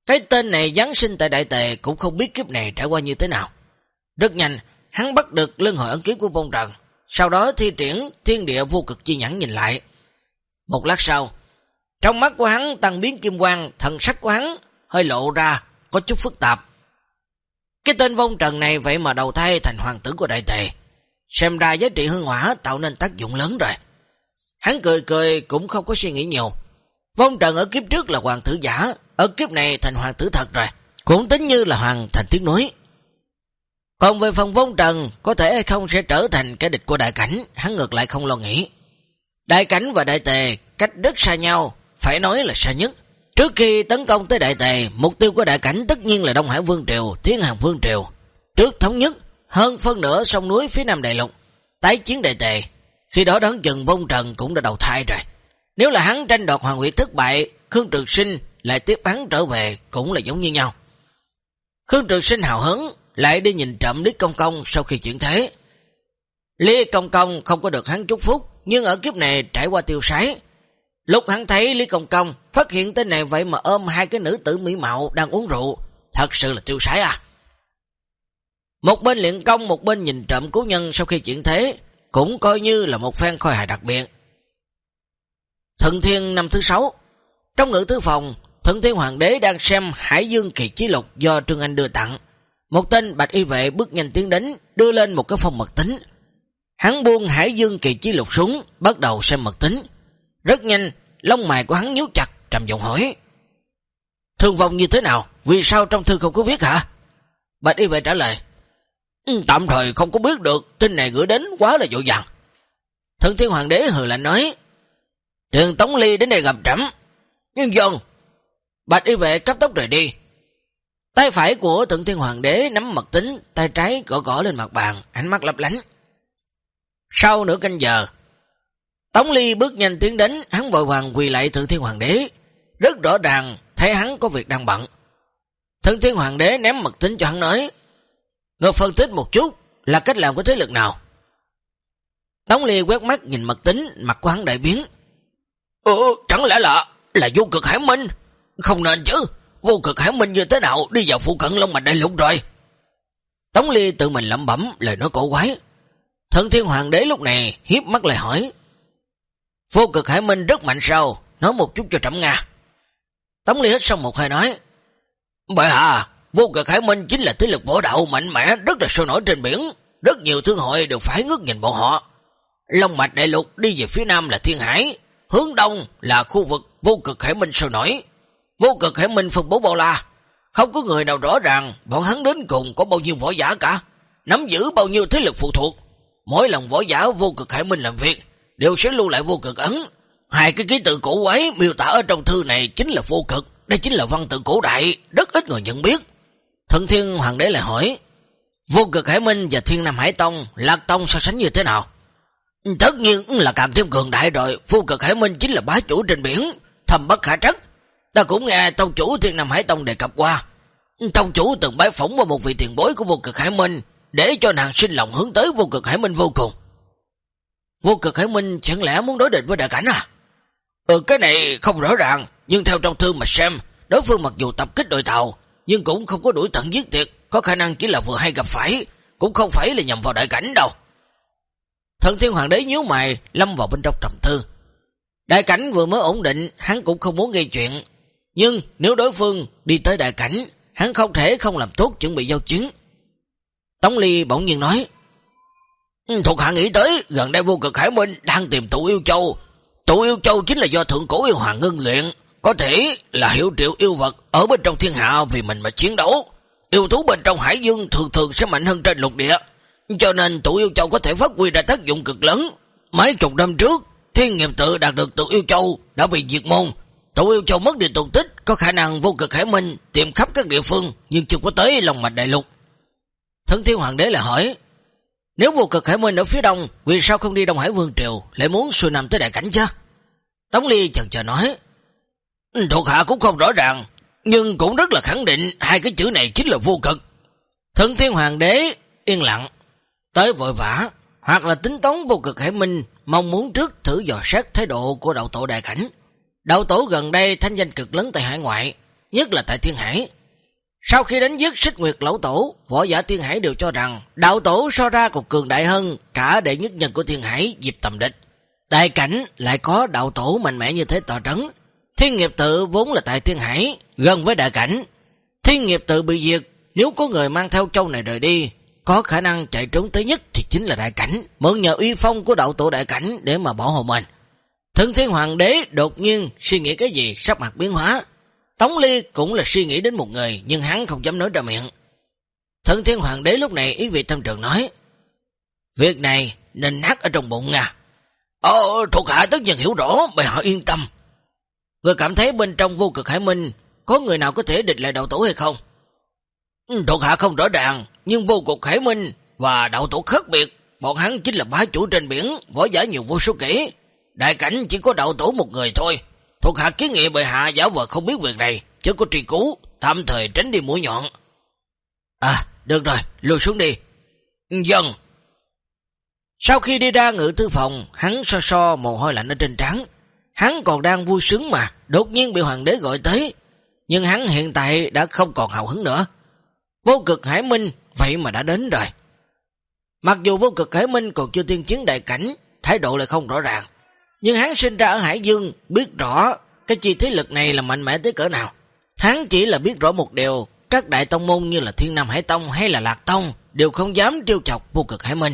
Cái tên này Giáng sinh tại Đại Tề cũng không biết kiếp này trải qua như thế nào. Rất nhanh, hắn bắt được lưng hội ấn ký của vong trần. Sau đó thi triển thiên địa vô cực chi nhãn nhìn lại. Một lát sau, trong mắt của hắn tăng biến kim quang, thần sắc của hắn hơi lộ ra, có chút phức tạp. Cái tên vong trần này vậy mà đầu thai thành hoàng tử của đại tề. Xem ra giá trị hương hỏa tạo nên tác dụng lớn rồi. Hắn cười cười cũng không có suy nghĩ nhiều. Vong trần ở kiếp trước là hoàng tử giả, ở kiếp này thành hoàng tử thật rồi. Cũng tính như là hoàng thành tiếng núi. Còn về phần vong trần, có thể hay không sẽ trở thành cái địch của đại cảnh, hắn ngược lại không lo nghĩ. Đại cảnh và đại tề cách rất xa nhau, phải nói là xa nhất. Trước khi tấn công tới đại tề, mục tiêu của đại cảnh tất nhiên là Đông Hải Vương Triều, Thiên Hàng Vương Triều. Trước thống nhất, hơn phân nửa sông núi phía nam đại lục, tái chiến đại tề. Khi đó đón chừng vong trần cũng đã đầu thai rồi. Nếu là hắn tranh đoạt hoàng huyệt thất bại, Khương Trường Sinh lại tiếp hắn trở về cũng là giống như nhau. Khương Trường Sinh hào hứng, lại đi nhìn trộm Lý Công Công sau khi chuyển thế. Lý Công Công không có được hắn chúc phúc, nhưng ở kiếp này trải qua tiêu sái. Lúc hắn thấy Lý Công Công phát hiện tên này vậy mà ôm hai cái nữ tử mỹ mạo đang uống rượu, thật sự là tiêu sái à. Một bên luyện công, một bên nhìn trộm cứu nhân sau khi chuyển thế, cũng coi như là một phen khôi hài đặc biệt. thần Thiên năm thứ sáu Trong ngữ thư phòng, thần Thiên Hoàng đế đang xem Hải Dương Kiệt Chí Lục do Trương Anh đưa tặng. Một tên bạch y vệ bước nhanh tiến đến, đưa lên một cái phong mật tính. Hắn buông Hải Dương kỳ Chí Lục súng bắt đầu xem mật tính. Rất nhanh, lông mày của hắn nhíu chặt, trầm giọng hỏi. Thương vong như thế nào? Vì sao trong thư không có viết hả? Bạch y vệ trả lời. Ừ, tạm thời không có biết được, tin này gửi đến quá là dội dàng. Thần thiên hoàng đế hừ lạnh nói. Trường Tống Ly đến đây gặp trẫm Nhưng dân, bạch y vệ cấp tốc rời đi. Tay phải của thượng thiên hoàng đế nắm mật tính, tay trái gõ gõ lên mặt bàn, ánh mắt lấp lánh. Sau nửa canh giờ, Tống Ly bước nhanh tiến đến, hắn vội vàng quỳ lại thượng thiên hoàng đế. Rất rõ ràng, thấy hắn có việc đang bận. Thượng thiên hoàng đế ném mật tính cho hắn nói, Ngược phân tích một chút, là cách làm của thế lực nào? Tống Ly quét mắt nhìn mật tính, mặt của hắn đại biến. Ừ, chẳng lẽ là, là vô cực hải minh? Không nên chứ, vô cực hải minh như thế nào đi vào phụ cận Long Mạch Đại Lục rồi? Tống Ly tự mình lẩm bẩm lời nói cổ quái. Thần thiên hoàng đế lúc này hiếp mắt lại hỏi. Vô cực hải minh rất mạnh sao? Nói một chút cho trẫm Nga. Tống Ly hết xong một hơi nói. Bởi hà vô cực hải minh chính là thế lực võ đạo mạnh mẽ rất là sôi nổi trên biển. Rất nhiều thương hội đều phải ngước nhìn bọn họ. Long mạch đại lục đi về phía nam là thiên hải, hướng đông là khu vực vô cực hải minh sôi nổi. Vô cực hải minh phân bố bao la, không có người nào rõ ràng bọn hắn đến cùng có bao nhiêu võ giả cả, nắm giữ bao nhiêu thế lực phụ thuộc. Mỗi lần võ giả vô cực hải minh làm việc, đều sẽ lưu lại vô cực ấn. Hai cái ký tự cổ quái miêu tả ở trong thư này chính là vô cực, đây chính là văn tự cổ đại, rất ít người nhận biết. Thần thiên hoàng đế lại hỏi, vô cực hải minh và thiên nam hải tông, lạc tông so sánh như thế nào? Tất nhiên là càng thêm cường đại rồi, vô cực hải minh chính là bá chủ trên biển, thầm bất khả trắc. Ta cũng nghe tông chủ thiên nam hải tông đề cập qua. Tông chủ từng bái phỏng vào một vị tiền bối của vô cực hải minh, để cho nàng sinh lòng hướng tới vô cực hải minh vô cùng. Vô cực hải minh chẳng lẽ muốn đối địch với đại cảnh à? Ừ cái này không rõ ràng, nhưng theo trong thư mà xem, đối phương mặc dù tập kích đội tàu, nhưng cũng không có đuổi tận giết tuyệt, có khả năng chỉ là vừa hay gặp phải, cũng không phải là nhầm vào đại cảnh đâu. Thần thiên hoàng đế nhíu mày, lâm vào bên trong trầm thư Đại cảnh vừa mới ổn định, hắn cũng không muốn gây chuyện. Nhưng nếu đối phương đi tới đại cảnh, hắn không thể không làm tốt chuẩn bị giao chiến. Tống Ly bỗng nhiên nói, ừ, Thuộc hạ nghĩ tới, gần đây vô cực Hải Minh đang tìm tụ yêu châu. Tụ yêu châu chính là do thượng cổ yêu hoàng ngưng luyện, có thể là hiểu triệu yêu vật ở bên trong thiên hạ vì mình mà chiến đấu. Yêu thú bên trong hải dương thường thường sẽ mạnh hơn trên lục địa, cho nên tụ yêu châu có thể phát huy ra tác dụng cực lớn. Mấy chục năm trước, thiên nghiệp tự đạt được tụ yêu châu đã bị diệt môn. Tụ yêu châu mất đi tồn tích, có khả năng vô cực hải minh tìm khắp các địa phương nhưng chưa có tới lòng mạch đại lục. Thân thiên hoàng đế là hỏi, nếu vô cực hải minh ở phía đông, vì sao không đi Đông Hải Vương Triều, lại muốn xuôi nằm tới đại cảnh chứ? Tống Ly chần chờ nói, thuộc hạ cũng không rõ ràng, nhưng cũng rất là khẳng định hai cái chữ này chính là vô cực. Thân thiên hoàng đế yên lặng, tới vội vã, hoặc là tính toán vô cực hải minh, mong muốn trước thử dò xét thái độ của đạo tổ đại cảnh. Đạo tổ gần đây thanh danh cực lớn tại hải ngoại, nhất là tại Thiên Hải. Sau khi đánh giết xích nguyệt lão tổ, võ giả Thiên Hải đều cho rằng đạo tổ so ra còn cường đại hơn cả đệ nhất nhân của Thiên Hải dịp tầm địch. Đại cảnh lại có đạo tổ mạnh mẽ như thế tòa trấn. Thiên nghiệp tự vốn là tại Thiên Hải, gần với đại cảnh. Thiên nghiệp tự bị diệt, nếu có người mang theo châu này rời đi, có khả năng chạy trốn tới nhất thì chính là đại cảnh, mượn nhờ uy phong của đạo tổ đại cảnh để mà bảo hộ mình. Thân thiên hoàng đế đột nhiên suy nghĩ cái gì sắp mặt biến hóa. Tống Ly cũng là suy nghĩ đến một người nhưng hắn không dám nói ra miệng. Thân thiên hoàng đế lúc này ý vị tâm trường nói Việc này nên nát ở trong bụng nha. Ồ, thuộc hạ tất nhiên hiểu rõ, bày họ yên tâm. Người cảm thấy bên trong vô cực hải minh có người nào có thể địch lại đạo tổ hay không? Ừ, thuộc hạ không rõ ràng, nhưng vô cực hải minh và đạo tổ khác biệt, bọn hắn chính là bá chủ trên biển, võ giả nhiều vô số kể. Đại cảnh chỉ có đạo tổ một người thôi. Thuộc hạ kiến nghị bệ hạ giáo vợ không biết việc này, chứ có truy cứu, tạm thời tránh đi mũi nhọn. À, được rồi, lùi xuống đi. Dân. Sau khi đi ra ngự thư phòng, hắn so so mồ hôi lạnh ở trên trán. Hắn còn đang vui sướng mà, đột nhiên bị hoàng đế gọi tới. Nhưng hắn hiện tại đã không còn hào hứng nữa. Vô cực hải minh vậy mà đã đến rồi. Mặc dù vô cực hải minh còn chưa tiên chiến đại cảnh, thái độ lại không rõ ràng. Nhưng hắn sinh ra ở Hải Dương, biết rõ cái chi thế lực này là mạnh mẽ tới cỡ nào. Hắn chỉ là biết rõ một điều, các đại tông môn như là Thiên Nam Hải Tông hay là Lạc Tông đều không dám trêu chọc vô cực Hải Minh.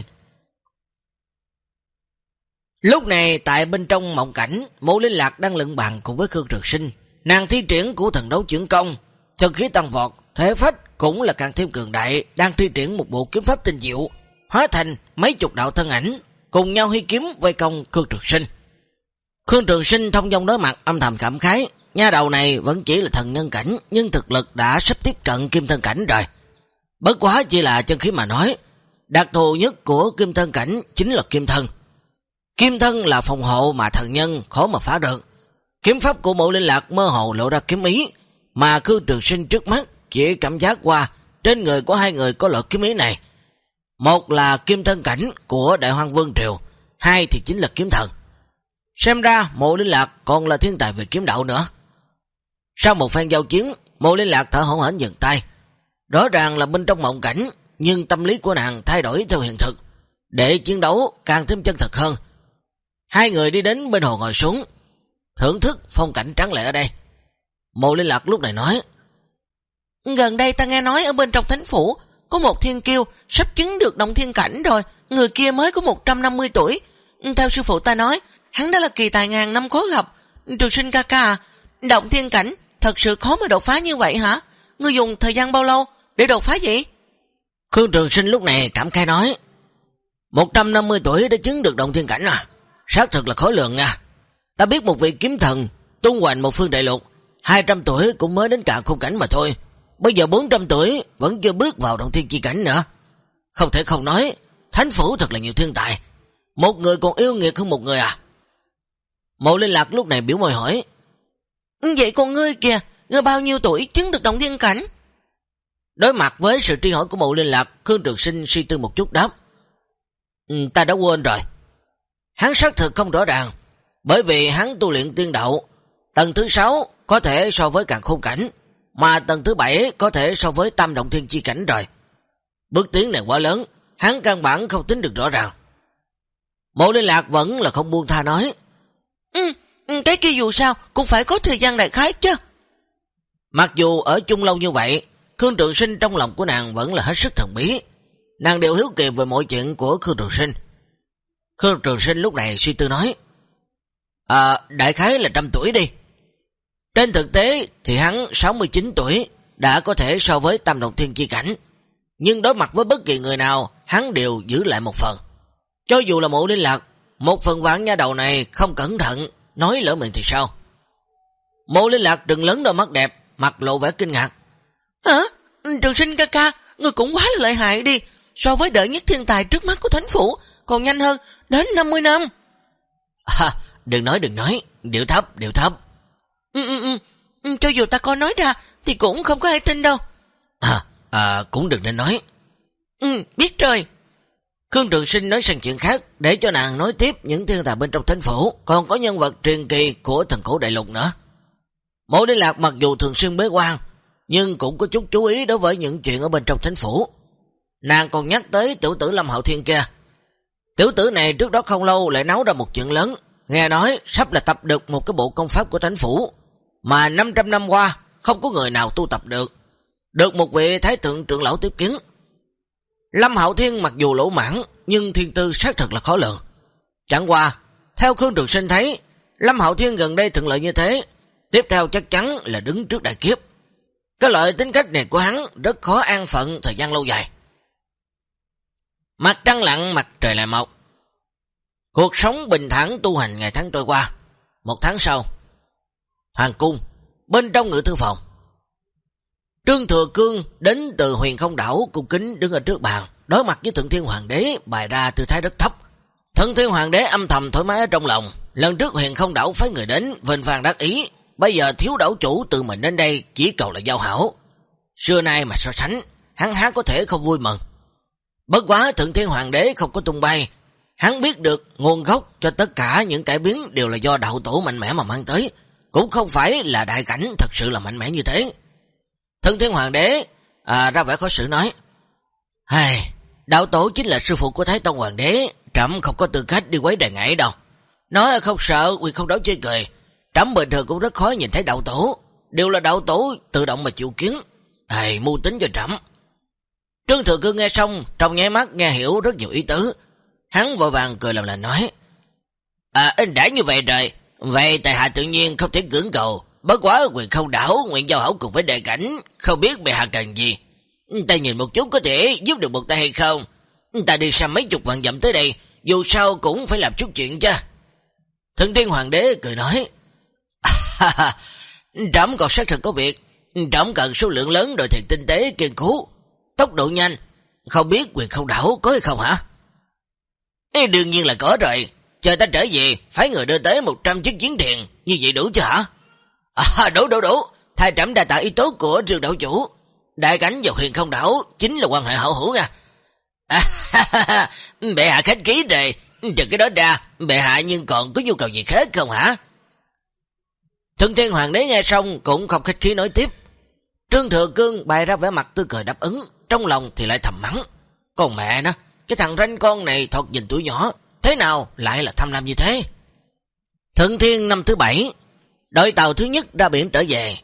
Lúc này tại bên trong mộng cảnh, mộ linh lạc đang lận bàn cùng với Khương trực Sinh. Nàng thi triển của thần đấu trưởng công, chân khí tăng vọt, thể phách cũng là càng thêm cường đại, đang thi triển một bộ kiếm pháp tinh diệu, hóa thành mấy chục đạo thân ảnh, cùng nhau huy kiếm vây công Khương trực Sinh. Khương Trường Sinh thông dong đối mặt âm thầm cảm khái, nha đầu này vẫn chỉ là thần nhân cảnh, nhưng thực lực đã sắp tiếp cận kim thân cảnh rồi. Bất quá chỉ là chân khí mà nói, đặc thù nhất của kim thân cảnh chính là kim thân. Kim thân là phòng hộ mà thần nhân khó mà phá được. Kiếm pháp của mộ linh lạc mơ hồ lộ ra kiếm ý, mà Khương Trường Sinh trước mắt chỉ cảm giác qua trên người của hai người có loại kiếm ý này. Một là kim thân cảnh của Đại Hoàng Vương Triều, hai thì chính là kiếm thần. Xem ra mộ linh lạc còn là thiên tài về kiếm đạo nữa. Sau một phen giao chiến, mộ linh lạc thở hổn hển dừng tay. Rõ ràng là bên trong mộng cảnh, nhưng tâm lý của nàng thay đổi theo hiện thực, để chiến đấu càng thêm chân thật hơn. Hai người đi đến bên hồ ngồi xuống, thưởng thức phong cảnh trắng lệ ở đây. Mộ Linh Lạc lúc này nói, Gần đây ta nghe nói ở bên trong thánh phủ, có một thiên kiêu sắp chứng được động thiên cảnh rồi, người kia mới có 150 tuổi. Theo sư phụ ta nói, hắn đã là kỳ tài ngàn năm khó gặp. Trường sinh ca ca động thiên cảnh thật sự khó mà đột phá như vậy hả? Ngươi dùng thời gian bao lâu để đột phá gì? Khương Trường Sinh lúc này cảm khai nói, 150 tuổi đã chứng được động thiên cảnh à? Xác thực là khối lượng nha. Ta biết một vị kiếm thần tung hoành một phương đại lục, 200 tuổi cũng mới đến cả khung cảnh mà thôi. Bây giờ 400 tuổi vẫn chưa bước vào động thiên chi cảnh nữa. Không thể không nói, thánh phủ thật là nhiều thiên tài. Một người còn yêu nghiệt hơn một người à? Mộ liên Lạc lúc này biểu mời hỏi. Ừ, vậy con ngươi kìa, ngươi bao nhiêu tuổi chứng được động thiên cảnh? Đối mặt với sự tri hỏi của mộ liên Lạc, Khương Trường Sinh suy tư một chút đáp. Ừ, ta đã quên rồi. Hắn xác thực không rõ ràng, bởi vì hắn tu luyện tiên đạo, tầng thứ 6 có thể so với càng khôn cảnh, mà tầng thứ 7 có thể so với tam động thiên chi cảnh rồi. Bước tiến này quá lớn, hắn căn bản không tính được rõ ràng. Mộ liên lạc vẫn là không buông tha nói, Ừ, ừ, cái kia dù sao cũng phải có thời gian đại khái chứ. Mặc dù ở chung lâu như vậy, Khương Trường Sinh trong lòng của nàng vẫn là hết sức thần bí. Nàng đều hiếu kỳ về mọi chuyện của Khương Trường Sinh. Khương Trường Sinh lúc này suy tư nói, À, đại khái là trăm tuổi đi. Trên thực tế thì hắn 69 tuổi đã có thể so với tam động thiên chi cảnh. Nhưng đối mặt với bất kỳ người nào, hắn đều giữ lại một phần. Cho dù là mộ linh lạc, một phần vạn nha đầu này không cẩn thận, nói lỡ mình thì sao? Mộ linh lạc trừng lớn đôi mắt đẹp, mặt lộ vẻ kinh ngạc. Hả? Trường sinh ca ca, người cũng quá là lợi hại đi. So với đợi nhất thiên tài trước mắt của thánh phủ, còn nhanh hơn, đến 50 năm. À, đừng nói đừng nói, điệu thấp, điệu thấp. Ừ, ừ, ừ, ừ, cho dù ta có nói ra, thì cũng không có ai tin đâu. À, à cũng đừng nên nói. Ừ, biết rồi. Khương Trường Sinh nói sang chuyện khác, để cho nàng nói tiếp những thiên tài bên trong thánh phủ, còn có nhân vật truyền kỳ của thần cổ đại lục nữa. Mộ Đế Lạc mặc dù thường xuyên bế quan, nhưng cũng có chút chú ý đối với những chuyện ở bên trong thánh phủ. Nàng còn nhắc tới tiểu tử Lâm hậu Thiên kia. Tiểu tử này trước đó không lâu lại nấu ra một chuyện lớn, nghe nói sắp là tập được một cái bộ công pháp của thánh phủ, mà 500 năm qua không có người nào tu tập được. Được một vị thái thượng trưởng lão tiếp kiến. Lâm Hạo Thiên mặc dù lỗ mãn, nhưng thiên tư xác thật là khó lường. Chẳng qua, theo Khương Trường Sinh thấy, Lâm Hạo Thiên gần đây thuận lợi như thế, tiếp theo chắc chắn là đứng trước đại kiếp. Cái loại tính cách này của hắn rất khó an phận thời gian lâu dài. Mặt trăng lặng, mặt trời lại mọc. Cuộc sống bình thản tu hành ngày tháng trôi qua. Một tháng sau, Hoàng cung, bên trong ngự thư phòng. Trương Thừa Cương đến từ huyền không đảo cung kính đứng ở trước bàn, đối mặt với Thượng Thiên Hoàng đế bài ra tư thái rất thấp. Thượng Thiên Hoàng đế âm thầm thoải mái ở trong lòng, lần trước huyền không đảo phái người đến, vinh vàng đắc ý, bây giờ thiếu đảo chủ tự mình đến đây chỉ cầu là giao hảo. Xưa nay mà so sánh, hắn há có thể không vui mừng. Bất quá Thượng Thiên Hoàng đế không có tung bay, hắn biết được nguồn gốc cho tất cả những cải biến đều là do đạo tổ mạnh mẽ mà mang tới, cũng không phải là đại cảnh thật sự là mạnh mẽ như thế. Thân Thiên Hoàng đế à, ra vẻ khó xử nói, Hey, đạo tổ chính là sư phụ của Thái Tông Hoàng đế, trẫm không có tư cách đi quấy đề ngải đâu. Nói không sợ, quyền không đấu chơi cười. Trẫm bình thường cũng rất khó nhìn thấy đạo tổ. Đều là đạo tổ tự động mà chịu kiến. Thầy mưu tính cho trẫm. Trương Thừa Cương nghe xong, trong nháy mắt nghe hiểu rất nhiều ý tứ. Hắn vội vàng cười làm là nói. À, đã như vậy rồi. Vậy tại hạ tự nhiên không thể cưỡng cầu. Bất quá quyền không đảo, nguyện giao hảo cùng với đề cảnh. Không biết bệ hạ cần gì. Ta nhìn một chút có thể giúp được một tay hay không? Ta đi xa mấy chục vạn dặm tới đây, dù sao cũng phải làm chút chuyện chứ. Thần tiên hoàng đế cười nói, Trẫm còn xác thực có việc, trẫm cần số lượng lớn đội thiệt tinh tế kiên cố, tốc độ nhanh, không biết quyền không đảo có hay không hả? Ê, đương nhiên là có rồi, chờ ta trở về, phải người đưa tới 100 chiếc chiến thuyền, như vậy đủ chưa hả? À, đủ đủ đủ, thay trẫm đa tạ ý tố của trường đạo chủ, đại cảnh và huyền không đảo chính là quan hệ hậu hữu nha. À, bệ hạ khách ký rồi, trừ cái đó ra, bệ hạ nhưng còn có nhu cầu gì khác không hả? Thân thiên hoàng đế nghe xong cũng không khách khí nói tiếp. Trương Thừa Cương bày ra vẻ mặt tươi cười đáp ứng, trong lòng thì lại thầm mắng. Còn mẹ nó, cái thằng ranh con này thọt nhìn tuổi nhỏ, thế nào lại là tham lam như thế? Thượng thiên năm thứ bảy, đội tàu thứ nhất ra biển trở về.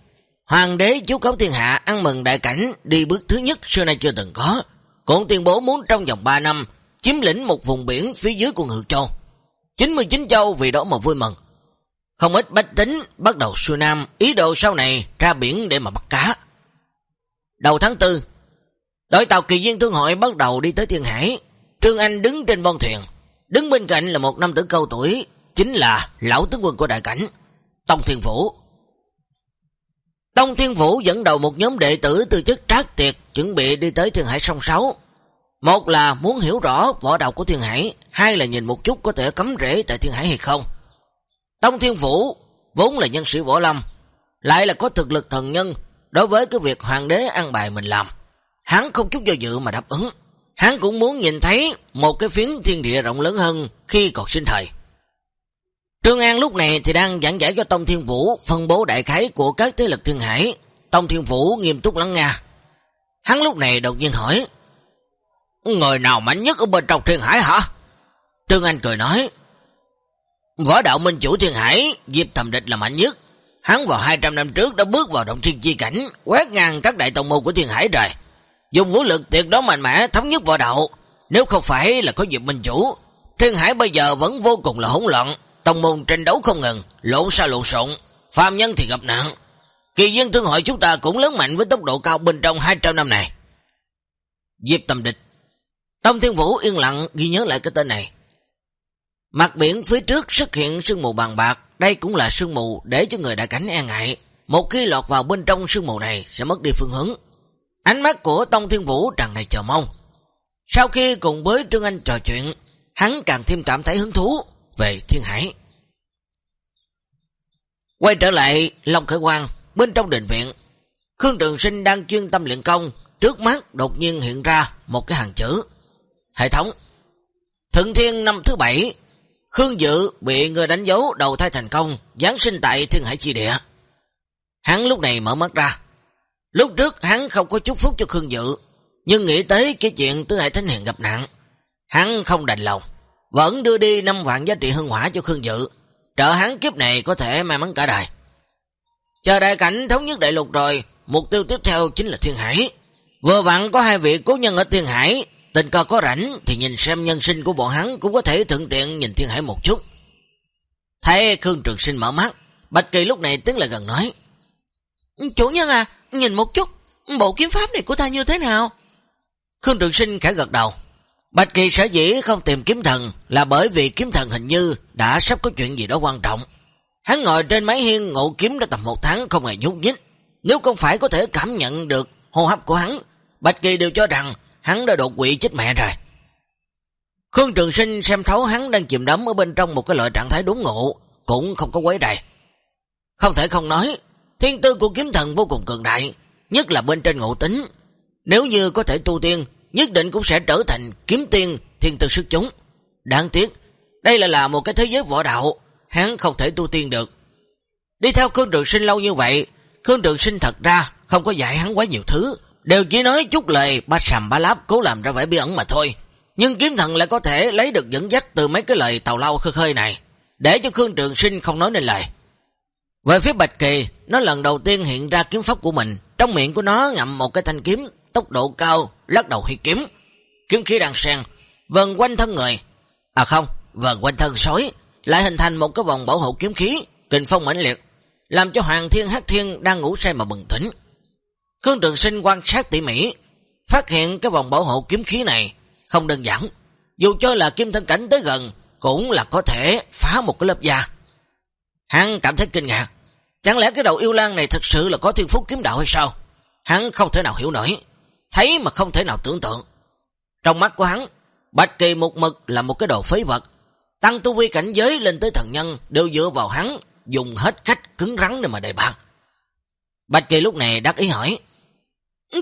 Hoàng đế chú cấu thiên hạ ăn mừng đại cảnh đi bước thứ nhất xưa nay chưa từng có. Cũng tuyên bố muốn trong vòng 3 năm chiếm lĩnh một vùng biển phía dưới của Ngự Châu. 99 châu vì đó mà vui mừng. Không ít bách tính bắt đầu xuôi nam ý đồ sau này ra biển để mà bắt cá. Đầu tháng 4, đội tàu kỳ viên thương hội bắt đầu đi tới Thiên Hải. Trương Anh đứng trên bon thuyền. Đứng bên cạnh là một nam tử câu tuổi, chính là lão tướng quân của đại cảnh, Tông Thiên Vũ. Tông Thiên Vũ dẫn đầu một nhóm đệ tử từ chức trác tiệt chuẩn bị đi tới Thiên Hải sông Sáu. Một là muốn hiểu rõ võ đạo của Thiên Hải, hai là nhìn một chút có thể cấm rễ tại Thiên Hải hay không. Tông Thiên Vũ vốn là nhân sĩ võ lâm, lại là có thực lực thần nhân đối với cái việc hoàng đế ăn bài mình làm. Hắn không chút do dự mà đáp ứng. Hắn cũng muốn nhìn thấy một cái phiến thiên địa rộng lớn hơn khi còn sinh thời. Trương An lúc này thì đang giảng giải cho Tông Thiên Vũ, phân bố đại khái của các thế lực thiên hải. Tông Thiên Vũ nghiêm túc lắng nghe. Hắn lúc này đột nhiên hỏi, Người nào mạnh nhất ở bên trong thiên hải hả? Trương Anh cười nói, Võ đạo minh chủ thiên hải, Diệp thầm địch là mạnh nhất Hắn vào 200 năm trước đã bước vào động thiên chi cảnh, Quét ngang các đại tông môn của thiên hải rồi Dùng vũ lực tuyệt đó mạnh mẽ thống nhất võ đạo Nếu không phải là có Diệp minh chủ Thiên hải bây giờ vẫn vô cùng là hỗn loạn Tông môn tranh đấu không ngừng Lộn xa lộn xộn. Phàm nhân thì gặp nạn. Kỳ dân thương hội chúng ta cũng lớn mạnh với tốc độ cao bên trong 200 năm này. Diệp tầm địch, Tông Thiên Vũ yên lặng ghi nhớ lại cái tên này. Mặt biển phía trước xuất hiện sương mù bằng bạc. Đây cũng là sương mù để cho người đại cảnh e ngại. Một khi lọt vào bên trong sương mù này Sẽ mất đi phương hướng. Ánh mắt của Tông Thiên Vũ tràn đầy chờ mong. Sau khi cùng với Trương Anh trò chuyện, Hắn càng thêm cảm thấy hứng thú. Về thiên hải. Quay trở lại Long Khởi Quang Bên trong đền viện, Khương Trường Sinh đang chuyên tâm luyện công, Trước mắt đột nhiên hiện ra một cái hàng chữ, Hệ thống. Thượng thiên năm thứ bảy, Khương Dự bị người đánh dấu đầu thai thành công, Giáng sinh tại thiên hải chi địa. Hắn lúc này mở mắt ra. Lúc trước hắn không có chúc phúc cho Khương Dự, Nhưng nghĩ tới cái chuyện Tứ Hải Thánh Hiền gặp nạn, Hắn không đành lòng. Vẫn đưa đi 5 vạn giá trị hương hỏa cho Khương Dự Trợ hắn kiếp này có thể may mắn cả đời Chờ đại cảnh thống nhất đại lục rồi Mục tiêu tiếp theo chính là Thiên Hải Vừa vặn có hai vị cố nhân ở Thiên Hải Tình cờ có rảnh thì nhìn xem nhân sinh của bọn hắn cũng có thể thuận tiện nhìn Thiên Hải một chút. Thấy Khương Trường Sinh mở mắt, Bạch Kỳ lúc này tiếng là gần nói. Chủ nhân à, nhìn một chút, bộ kiếm pháp này của ta như thế nào? Khương Trường Sinh khẽ gật đầu. Bạch Kỳ sở dĩ không tìm kiếm thần là bởi vì kiếm thần hình như đã sắp có chuyện gì đó quan trọng. Hắn ngồi trên máy hiên ngộ kiếm đã tầm một tháng không hề nhúc nhích. Nếu không phải có thể cảm nhận được hô hấp của hắn, Bạch Kỳ đều cho rằng hắn đã đột quỵ chết mẹ rồi. Khương Trường Sinh xem thấu hắn đang chìm đắm ở bên trong một cái loại trạng thái đúng ngộ, cũng không có quấy đầy. Không thể không nói, thiên tư của kiếm thần vô cùng cường đại, nhất là bên trên ngộ tính. Nếu như có thể tu tiên, nhất định cũng sẽ trở thành kiếm tiên thiên tư sức chúng. Đáng tiếc, đây là là một cái thế giới võ đạo, hắn không thể tu tiên được. Đi theo Khương Trường Sinh lâu như vậy, Khương Trường Sinh thật ra không có dạy hắn quá nhiều thứ, đều chỉ nói chút lời ba sàm ba láp cố làm ra vẻ bí ẩn mà thôi. Nhưng kiếm thần lại có thể lấy được dẫn dắt từ mấy cái lời tàu lao khơi khơi này. để cho Khương Trường Sinh không nói nên lời. Về phía Bạch Kỳ, nó lần đầu tiên hiện ra kiếm pháp của mình, trong miệng của nó ngậm một cái thanh kiếm, tốc độ cao, lắc đầu huy kiếm. Kiếm khí đang sen, vần quanh thân người. À không, vần quanh thân sói, lại hình thành một cái vòng bảo hộ kiếm khí, kình phong mãnh liệt, làm cho Hoàng Thiên hắc Thiên đang ngủ say mà bừng tỉnh. Khương Trường Sinh quan sát tỉ mỉ, phát hiện cái vòng bảo hộ kiếm khí này không đơn giản. Dù cho là kim thân cảnh tới gần, cũng là có thể phá một cái lớp da. Hắn cảm thấy kinh ngạc. Chẳng lẽ cái đầu yêu lan này thật sự là có thiên phúc kiếm đạo hay sao? Hắn không thể nào hiểu nổi. Thấy mà không thể nào tưởng tượng. Trong mắt của hắn, Bạch Kỳ một mực là một cái đồ phế vật. Tăng tu vi cảnh giới lên tới thần nhân đều dựa vào hắn, dùng hết cách cứng rắn để mà đề bạc. Bạch Kỳ lúc này đắc ý hỏi.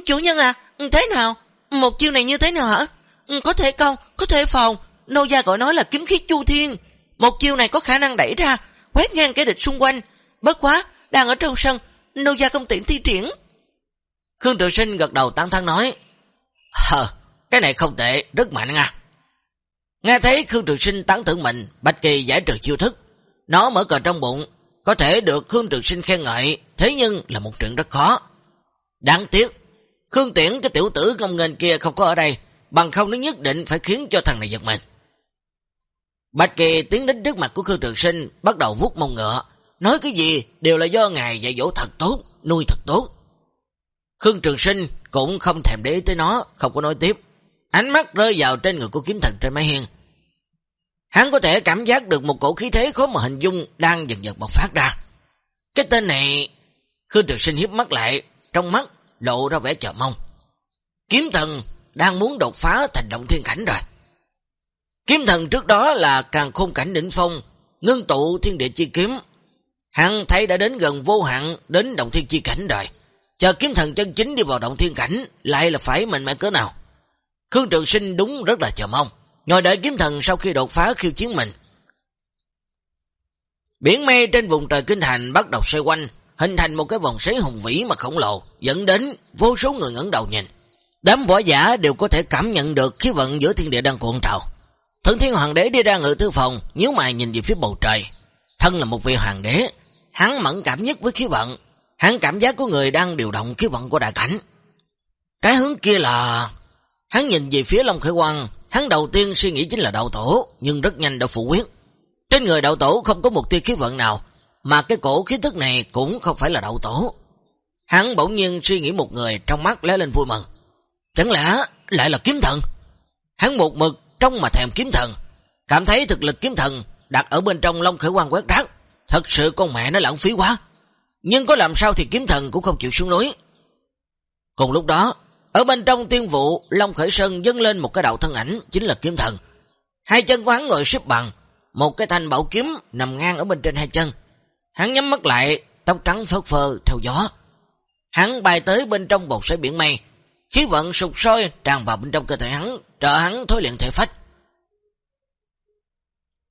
Chủ nhân à, thế nào? Một chiêu này như thế nào hả? Có thể công, có thể phòng. Nô gia gọi nói là kiếm khí chu thiên. Một chiêu này có khả năng đẩy ra, quét ngang kẻ địch xung quanh. Bất quá, đang ở trong sân, nô gia không tiện thi triển. Khương Trường Sinh gật đầu tán thắng nói. Hờ, cái này không tệ, rất mạnh nha. Nghe thấy Khương Trường Sinh tán thưởng mình, Bạch Kỳ giải trừ chiêu thức. Nó mở cờ trong bụng, có thể được Khương Trường Sinh khen ngợi, thế nhưng là một chuyện rất khó. Đáng tiếc, Khương Tiễn cái tiểu tử công nghênh kia không có ở đây, bằng không nó nhất định phải khiến cho thằng này giật mình. Bạch Kỳ tiến đến trước mặt của Khương Trường Sinh, bắt đầu vút mông ngựa, nói cái gì đều là do ngài dạy dỗ thật tốt, nuôi thật tốt. Khương Trường Sinh cũng không thèm để ý tới nó, không có nói tiếp. Ánh mắt rơi vào trên người của kiếm thần trên mái hiên. Hắn có thể cảm giác được một cổ khí thế khó mà hình dung đang dần dần bộc phát ra. Cái tên này, Khương Trường Sinh hiếp mắt lại, trong mắt lộ ra vẻ chờ mong. Kiếm thần đang muốn đột phá thành động thiên cảnh rồi. Kiếm thần trước đó là càng khôn cảnh đỉnh phong, ngưng tụ thiên địa chi kiếm. Hắn thấy đã đến gần vô hạn đến động thiên chi cảnh rồi. Chờ kiếm thần chân chính đi vào động thiên cảnh lại là phải mạnh mẽ cỡ nào. Khương Trường Sinh đúng rất là chờ mong. Ngồi đợi kiếm thần sau khi đột phá khiêu chiến mình. Biển mây trên vùng trời kinh thành bắt đầu xoay quanh, hình thành một cái vòng xoáy hùng vĩ mà khổng lồ, dẫn đến vô số người ngẩng đầu nhìn. Đám võ giả đều có thể cảm nhận được khí vận giữa thiên địa đang cuộn trào. Thần thiên hoàng đế đi ra ngự thư phòng, nhíu mày nhìn về phía bầu trời. Thân là một vị hoàng đế, hắn mẫn cảm nhất với khí vận. Hắn cảm giác của người đang điều động khí vận của đại cảnh. Cái hướng kia là... Hắn nhìn về phía Long Khởi Quang, hắn đầu tiên suy nghĩ chính là đạo tổ, nhưng rất nhanh đã phụ quyết. Trên người đạo tổ không có một tia khí vận nào, mà cái cổ khí thức này cũng không phải là đạo tổ. Hắn bỗng nhiên suy nghĩ một người trong mắt lé lên vui mừng. Chẳng lẽ lại là kiếm thần? Hắn một mực trong mà thèm kiếm thần, cảm thấy thực lực kiếm thần đặt ở bên trong Long Khởi Quang quét rác, thật sự con mẹ nó lãng phí quá. Nhưng có làm sao thì kiếm thần cũng không chịu xuống núi. Cùng lúc đó, ở bên trong tiên vụ, Long Khởi Sơn dâng lên một cái đạo thân ảnh, chính là kiếm thần. Hai chân của hắn ngồi xếp bằng, một cái thanh bảo kiếm nằm ngang ở bên trên hai chân. Hắn nhắm mắt lại, tóc trắng phớt phơ theo gió. Hắn bay tới bên trong bột xoáy biển mây, khí vận sụt sôi tràn vào bên trong cơ thể hắn, trợ hắn thối luyện thể phách.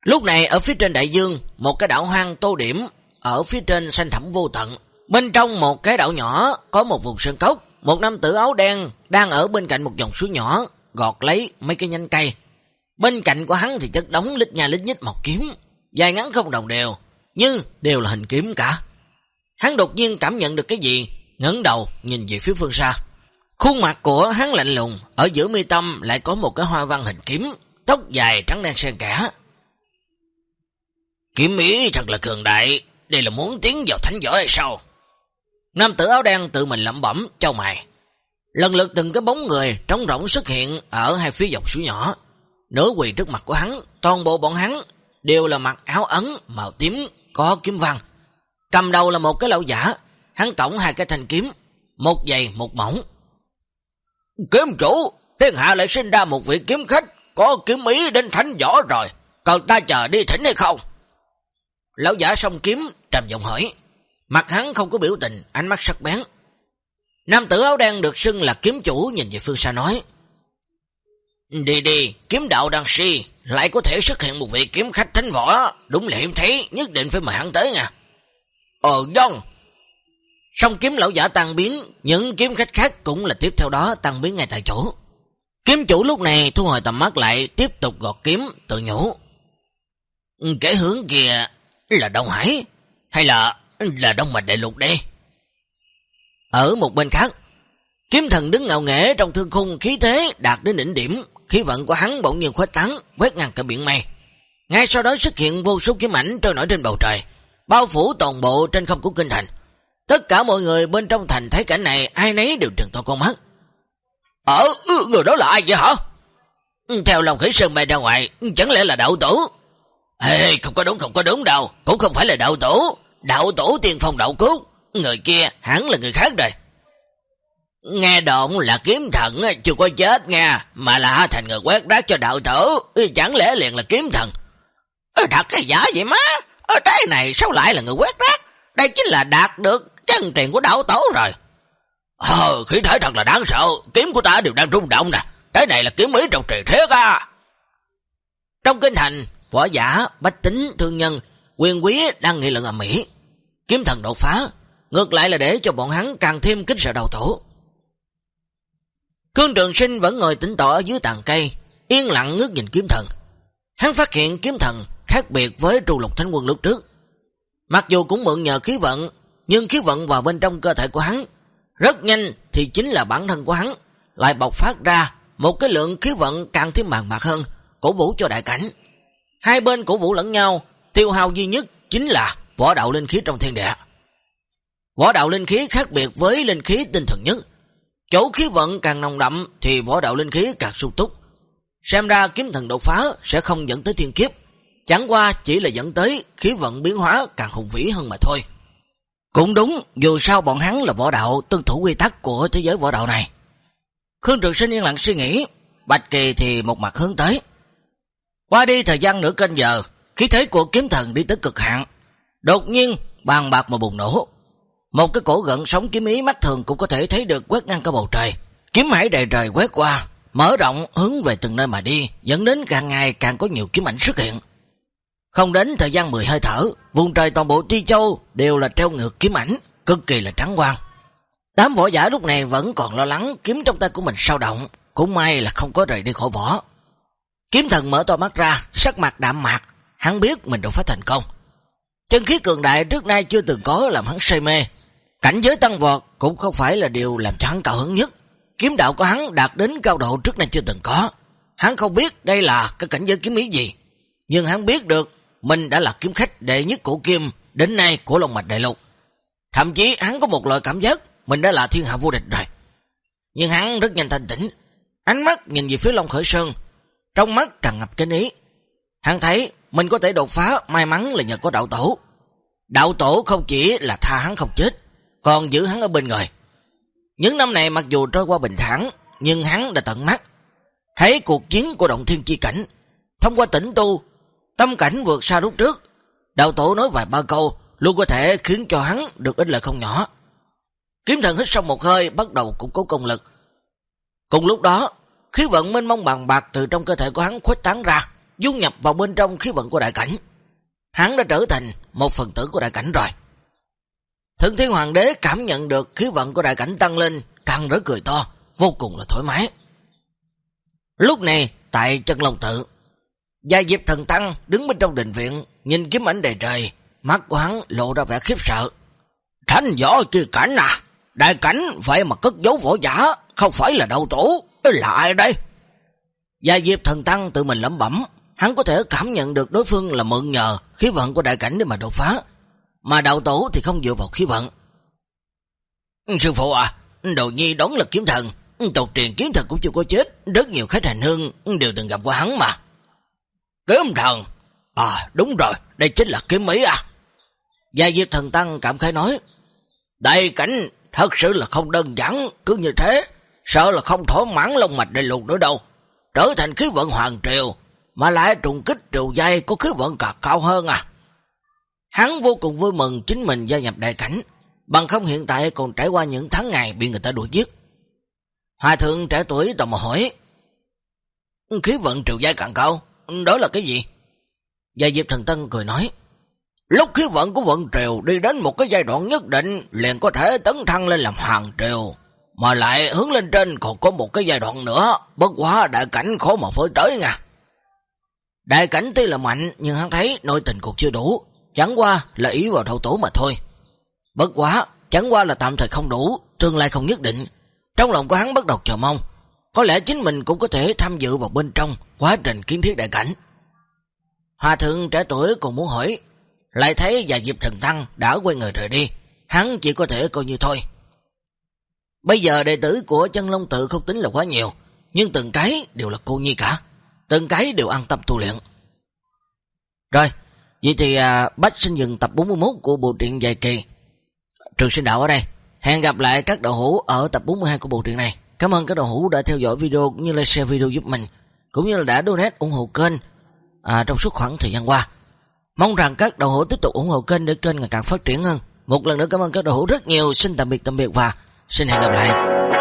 Lúc này ở phía trên đại dương, một cái đảo hoang tô điểm, ở phía trên xanh thẳm vô tận. Bên trong một cái đảo nhỏ có một vùng sơn cốc, một nam tử áo đen đang ở bên cạnh một dòng suối nhỏ, gọt lấy mấy cái nhánh cây. Bên cạnh của hắn thì chất đóng lít nhà lít nhít một kiếm, dài ngắn không đồng đều, nhưng đều là hình kiếm cả. Hắn đột nhiên cảm nhận được cái gì, ngẩng đầu nhìn về phía phương xa. Khuôn mặt của hắn lạnh lùng, ở giữa mi tâm lại có một cái hoa văn hình kiếm, tóc dài trắng đen xen kẽ. Kiếm ý thật là cường đại, đây là muốn tiến vào thánh võ hay sao? Nam tử áo đen tự mình lẩm bẩm châu mày. Lần lượt từng cái bóng người trống rỗng xuất hiện ở hai phía dọc suối nhỏ. Nửa quỳ trước mặt của hắn, toàn bộ bọn hắn đều là mặc áo ấn màu tím có kiếm văn. Cầm đầu là một cái lão giả, hắn cổng hai cái thanh kiếm, một dày một mỏng. Kiếm chủ, thiên hạ lại sinh ra một vị kiếm khách, có kiếm ý đến thánh võ rồi, còn ta chờ đi thỉnh hay không? Lão giả song kiếm, trầm giọng hỏi. Mặt hắn không có biểu tình, ánh mắt sắc bén. Nam tử áo đen được xưng là kiếm chủ nhìn về phương xa nói. Đi đi, kiếm đạo đang si, lại có thể xuất hiện một vị kiếm khách thánh võ, đúng là hiếm thấy, nhất định phải mời hắn tới nha. Ờ, dông. Song kiếm lão giả tăng biến, những kiếm khách khác cũng là tiếp theo đó tăng biến ngay tại chỗ. Kiếm chủ lúc này thu hồi tầm mắt lại, tiếp tục gọt kiếm, tự nhủ. kể hướng kia là Đông Hải hay là là Đông Mạch Đại Lục đây? Ở một bên khác, kiếm thần đứng ngạo nghễ trong thương khung khí thế đạt đến đỉnh điểm, khí vận của hắn bỗng nhiên khuếch tán, quét ngang cả biển mây. Ngay sau đó xuất hiện vô số kiếm ảnh trôi nổi trên bầu trời, bao phủ toàn bộ trên không của kinh thành. Tất cả mọi người bên trong thành thấy cảnh này ai nấy đều trừng to con mắt. Ở, ừ, người đó là ai vậy hả? Theo lòng khí sơn bay ra ngoài, chẳng lẽ là đạo tử? Hey, không có đúng, không có đúng đâu, cũng không phải là đạo tổ. Đạo tổ tiên phong đạo cốt, người kia hẳn là người khác rồi. Nghe đồn là kiếm thần chưa có chết nha, mà là thành người quét rác cho đạo tổ, chẳng lẽ liền là kiếm thần? Thật cái giả vậy má, ở trái này sao lại là người quét rác? Đây chính là đạt được chân truyền của đạo tổ rồi. Ờ, khí thể thật là đáng sợ, kiếm của ta đều đang rung động nè, cái này là kiếm ý trong truyền thiết à. Trong kinh thành, võ giả, bách tính, thương nhân, quyền quý đang nghị luận ở Mỹ. Kiếm thần đột phá, ngược lại là để cho bọn hắn càng thêm kính sợ đầu tổ. Cương trường sinh vẫn ngồi tỉnh tỏ ở dưới tàn cây, yên lặng ngước nhìn kiếm thần. Hắn phát hiện kiếm thần khác biệt với trù lục thánh quân lúc trước. Mặc dù cũng mượn nhờ khí vận, nhưng khí vận vào bên trong cơ thể của hắn rất nhanh thì chính là bản thân của hắn lại bộc phát ra một cái lượng khí vận càng thêm bàn bạc hơn, cổ vũ cho đại cảnh. Hai bên cổ vũ lẫn nhau, tiêu hao duy nhất chính là võ đạo linh khí trong thiên địa. Võ đạo linh khí khác biệt với linh khí tinh thần nhất. Chỗ khí vận càng nồng đậm thì võ đạo linh khí càng sung túc. Xem ra kiếm thần đột phá sẽ không dẫn tới thiên kiếp, chẳng qua chỉ là dẫn tới khí vận biến hóa càng hùng vĩ hơn mà thôi. Cũng đúng, dù sao bọn hắn là võ đạo tuân thủ quy tắc của thế giới võ đạo này. Khương Trường Sinh yên lặng suy nghĩ, Bạch Kỳ thì một mặt hướng tới. Qua đi thời gian nửa canh giờ, khí thế của kiếm thần đi tới cực hạn. Đột nhiên, bàn bạc mà bùng nổ. Một cái cổ gận sóng kiếm ý mắt thường cũng có thể thấy được quét ngang cả bầu trời. Kiếm hải đầy trời quét qua, mở rộng hướng về từng nơi mà đi, dẫn đến càng ngày càng có nhiều kiếm ảnh xuất hiện. Không đến thời gian 10 hơi thở, vùng trời toàn bộ Tri Châu đều là treo ngược kiếm ảnh, cực kỳ là trắng quang. Đám võ giả lúc này vẫn còn lo lắng kiếm trong tay của mình sao động, cũng may là không có rời đi khỏi võ. Kiếm thần mở to mắt ra, sắc mặt đạm mạc, hắn biết mình đã phá thành công. Chân khí cường đại trước nay chưa từng có làm hắn say mê. Cảnh giới tăng vọt cũng không phải là điều làm cho hắn cao hứng nhất. Kiếm đạo của hắn đạt đến cao độ trước nay chưa từng có. Hắn không biết đây là cái cảnh giới kiếm ý gì. Nhưng hắn biết được mình đã là kiếm khách đệ nhất của kim đến nay của Long Mạch Đại Lục. Thậm chí hắn có một loại cảm giác mình đã là thiên hạ vô địch rồi. Nhưng hắn rất nhanh thanh tĩnh, ánh mắt nhìn về phía Long Khởi Sơn, trong mắt tràn ngập kinh ý. Hắn thấy mình có thể đột phá may mắn là nhờ có đạo tổ. Đạo tổ không chỉ là tha hắn không chết, còn giữ hắn ở bên người. Những năm này mặc dù trôi qua bình thản, nhưng hắn đã tận mắt. Thấy cuộc chiến của động thiên chi cảnh, thông qua tỉnh tu, tâm cảnh vượt xa lúc trước. Đạo tổ nói vài ba câu, luôn có thể khiến cho hắn được ít lợi không nhỏ. Kiếm thần hít xong một hơi, bắt đầu củng cố công lực. Cùng lúc đó, khí vận mênh mông bằng bạc từ trong cơ thể của hắn khuếch tán ra, dung nhập vào bên trong khí vận của đại cảnh. Hắn đã trở thành một phần tử của đại cảnh rồi. Thượng thiên hoàng đế cảm nhận được khí vận của đại cảnh tăng lên, càng rỡ cười to, vô cùng là thoải mái. Lúc này, tại chân lòng tự, Gia Diệp thần tăng đứng bên trong đình viện, nhìn kiếm ảnh đầy trời, mắt của hắn lộ ra vẻ khiếp sợ. Thánh võ kỳ cảnh à, đại cảnh vậy mà cất dấu võ giả, không phải là đầu tổ, là ai đây? Gia Diệp thần tăng tự mình lẩm bẩm, hắn có thể cảm nhận được đối phương là mượn nhờ khí vận của đại cảnh để mà đột phá, mà đạo tổ thì không dựa vào khí vận. Sư phụ à, đầu nhi đón là kiếm thần, tộc truyền kiếm thần cũng chưa có chết, rất nhiều khách hành hương đều từng gặp qua hắn mà. Kiếm thần, à đúng rồi, đây chính là kiếm mỹ à. Gia Diệp thần tăng cảm khái nói, đại cảnh thật sự là không đơn giản, cứ như thế, sợ là không thỏa mãn lông mạch đại lục nữa đâu, trở thành khí vận hoàng triều, mà lại trùng kích triều dây có khí vận cả cao hơn à. Hắn vô cùng vui mừng chính mình gia nhập đại cảnh, bằng không hiện tại còn trải qua những tháng ngày bị người ta đuổi giết. Hòa thượng trẻ tuổi tò mò hỏi, khí vận triều dây càng cao, đó là cái gì? Gia Diệp Thần Tân cười nói, lúc khí vận của vận triều đi đến một cái giai đoạn nhất định liền có thể tấn thăng lên làm hoàng triều, mà lại hướng lên trên còn có một cái giai đoạn nữa, bất quá đại cảnh khó mà phơi tới nha. Đại cảnh tuy là mạnh nhưng hắn thấy nội tình cuộc chưa đủ, chẳng qua là ý vào đầu tổ mà thôi. Bất quá, chẳng qua là tạm thời không đủ, tương lai không nhất định. Trong lòng của hắn bắt đầu chờ mong, có lẽ chính mình cũng có thể tham dự vào bên trong quá trình kiến thiết đại cảnh. Hòa thượng trẻ tuổi còn muốn hỏi, lại thấy và dịp thần tăng đã quay người rời đi, hắn chỉ có thể coi như thôi. Bây giờ đệ tử của chân long tự không tính là quá nhiều, nhưng từng cái đều là cô nhi cả, từng cái đều an tâm tu luyện. Rồi, vậy thì à, Bách xin dừng tập 41 của bộ truyện dài kỳ. Trường sinh đạo ở đây. Hẹn gặp lại các đạo hữu ở tập 42 của bộ truyện này. Cảm ơn các đạo hữu đã theo dõi video cũng như là share video giúp mình, cũng như là đã donate ủng hộ kênh à, trong suốt khoảng thời gian qua. Mong rằng các đạo hữu tiếp tục ủng hộ kênh để kênh ngày càng phát triển hơn. Một lần nữa cảm ơn các đạo hữu rất nhiều. Xin tạm biệt tạm biệt và xin hẹn gặp lại.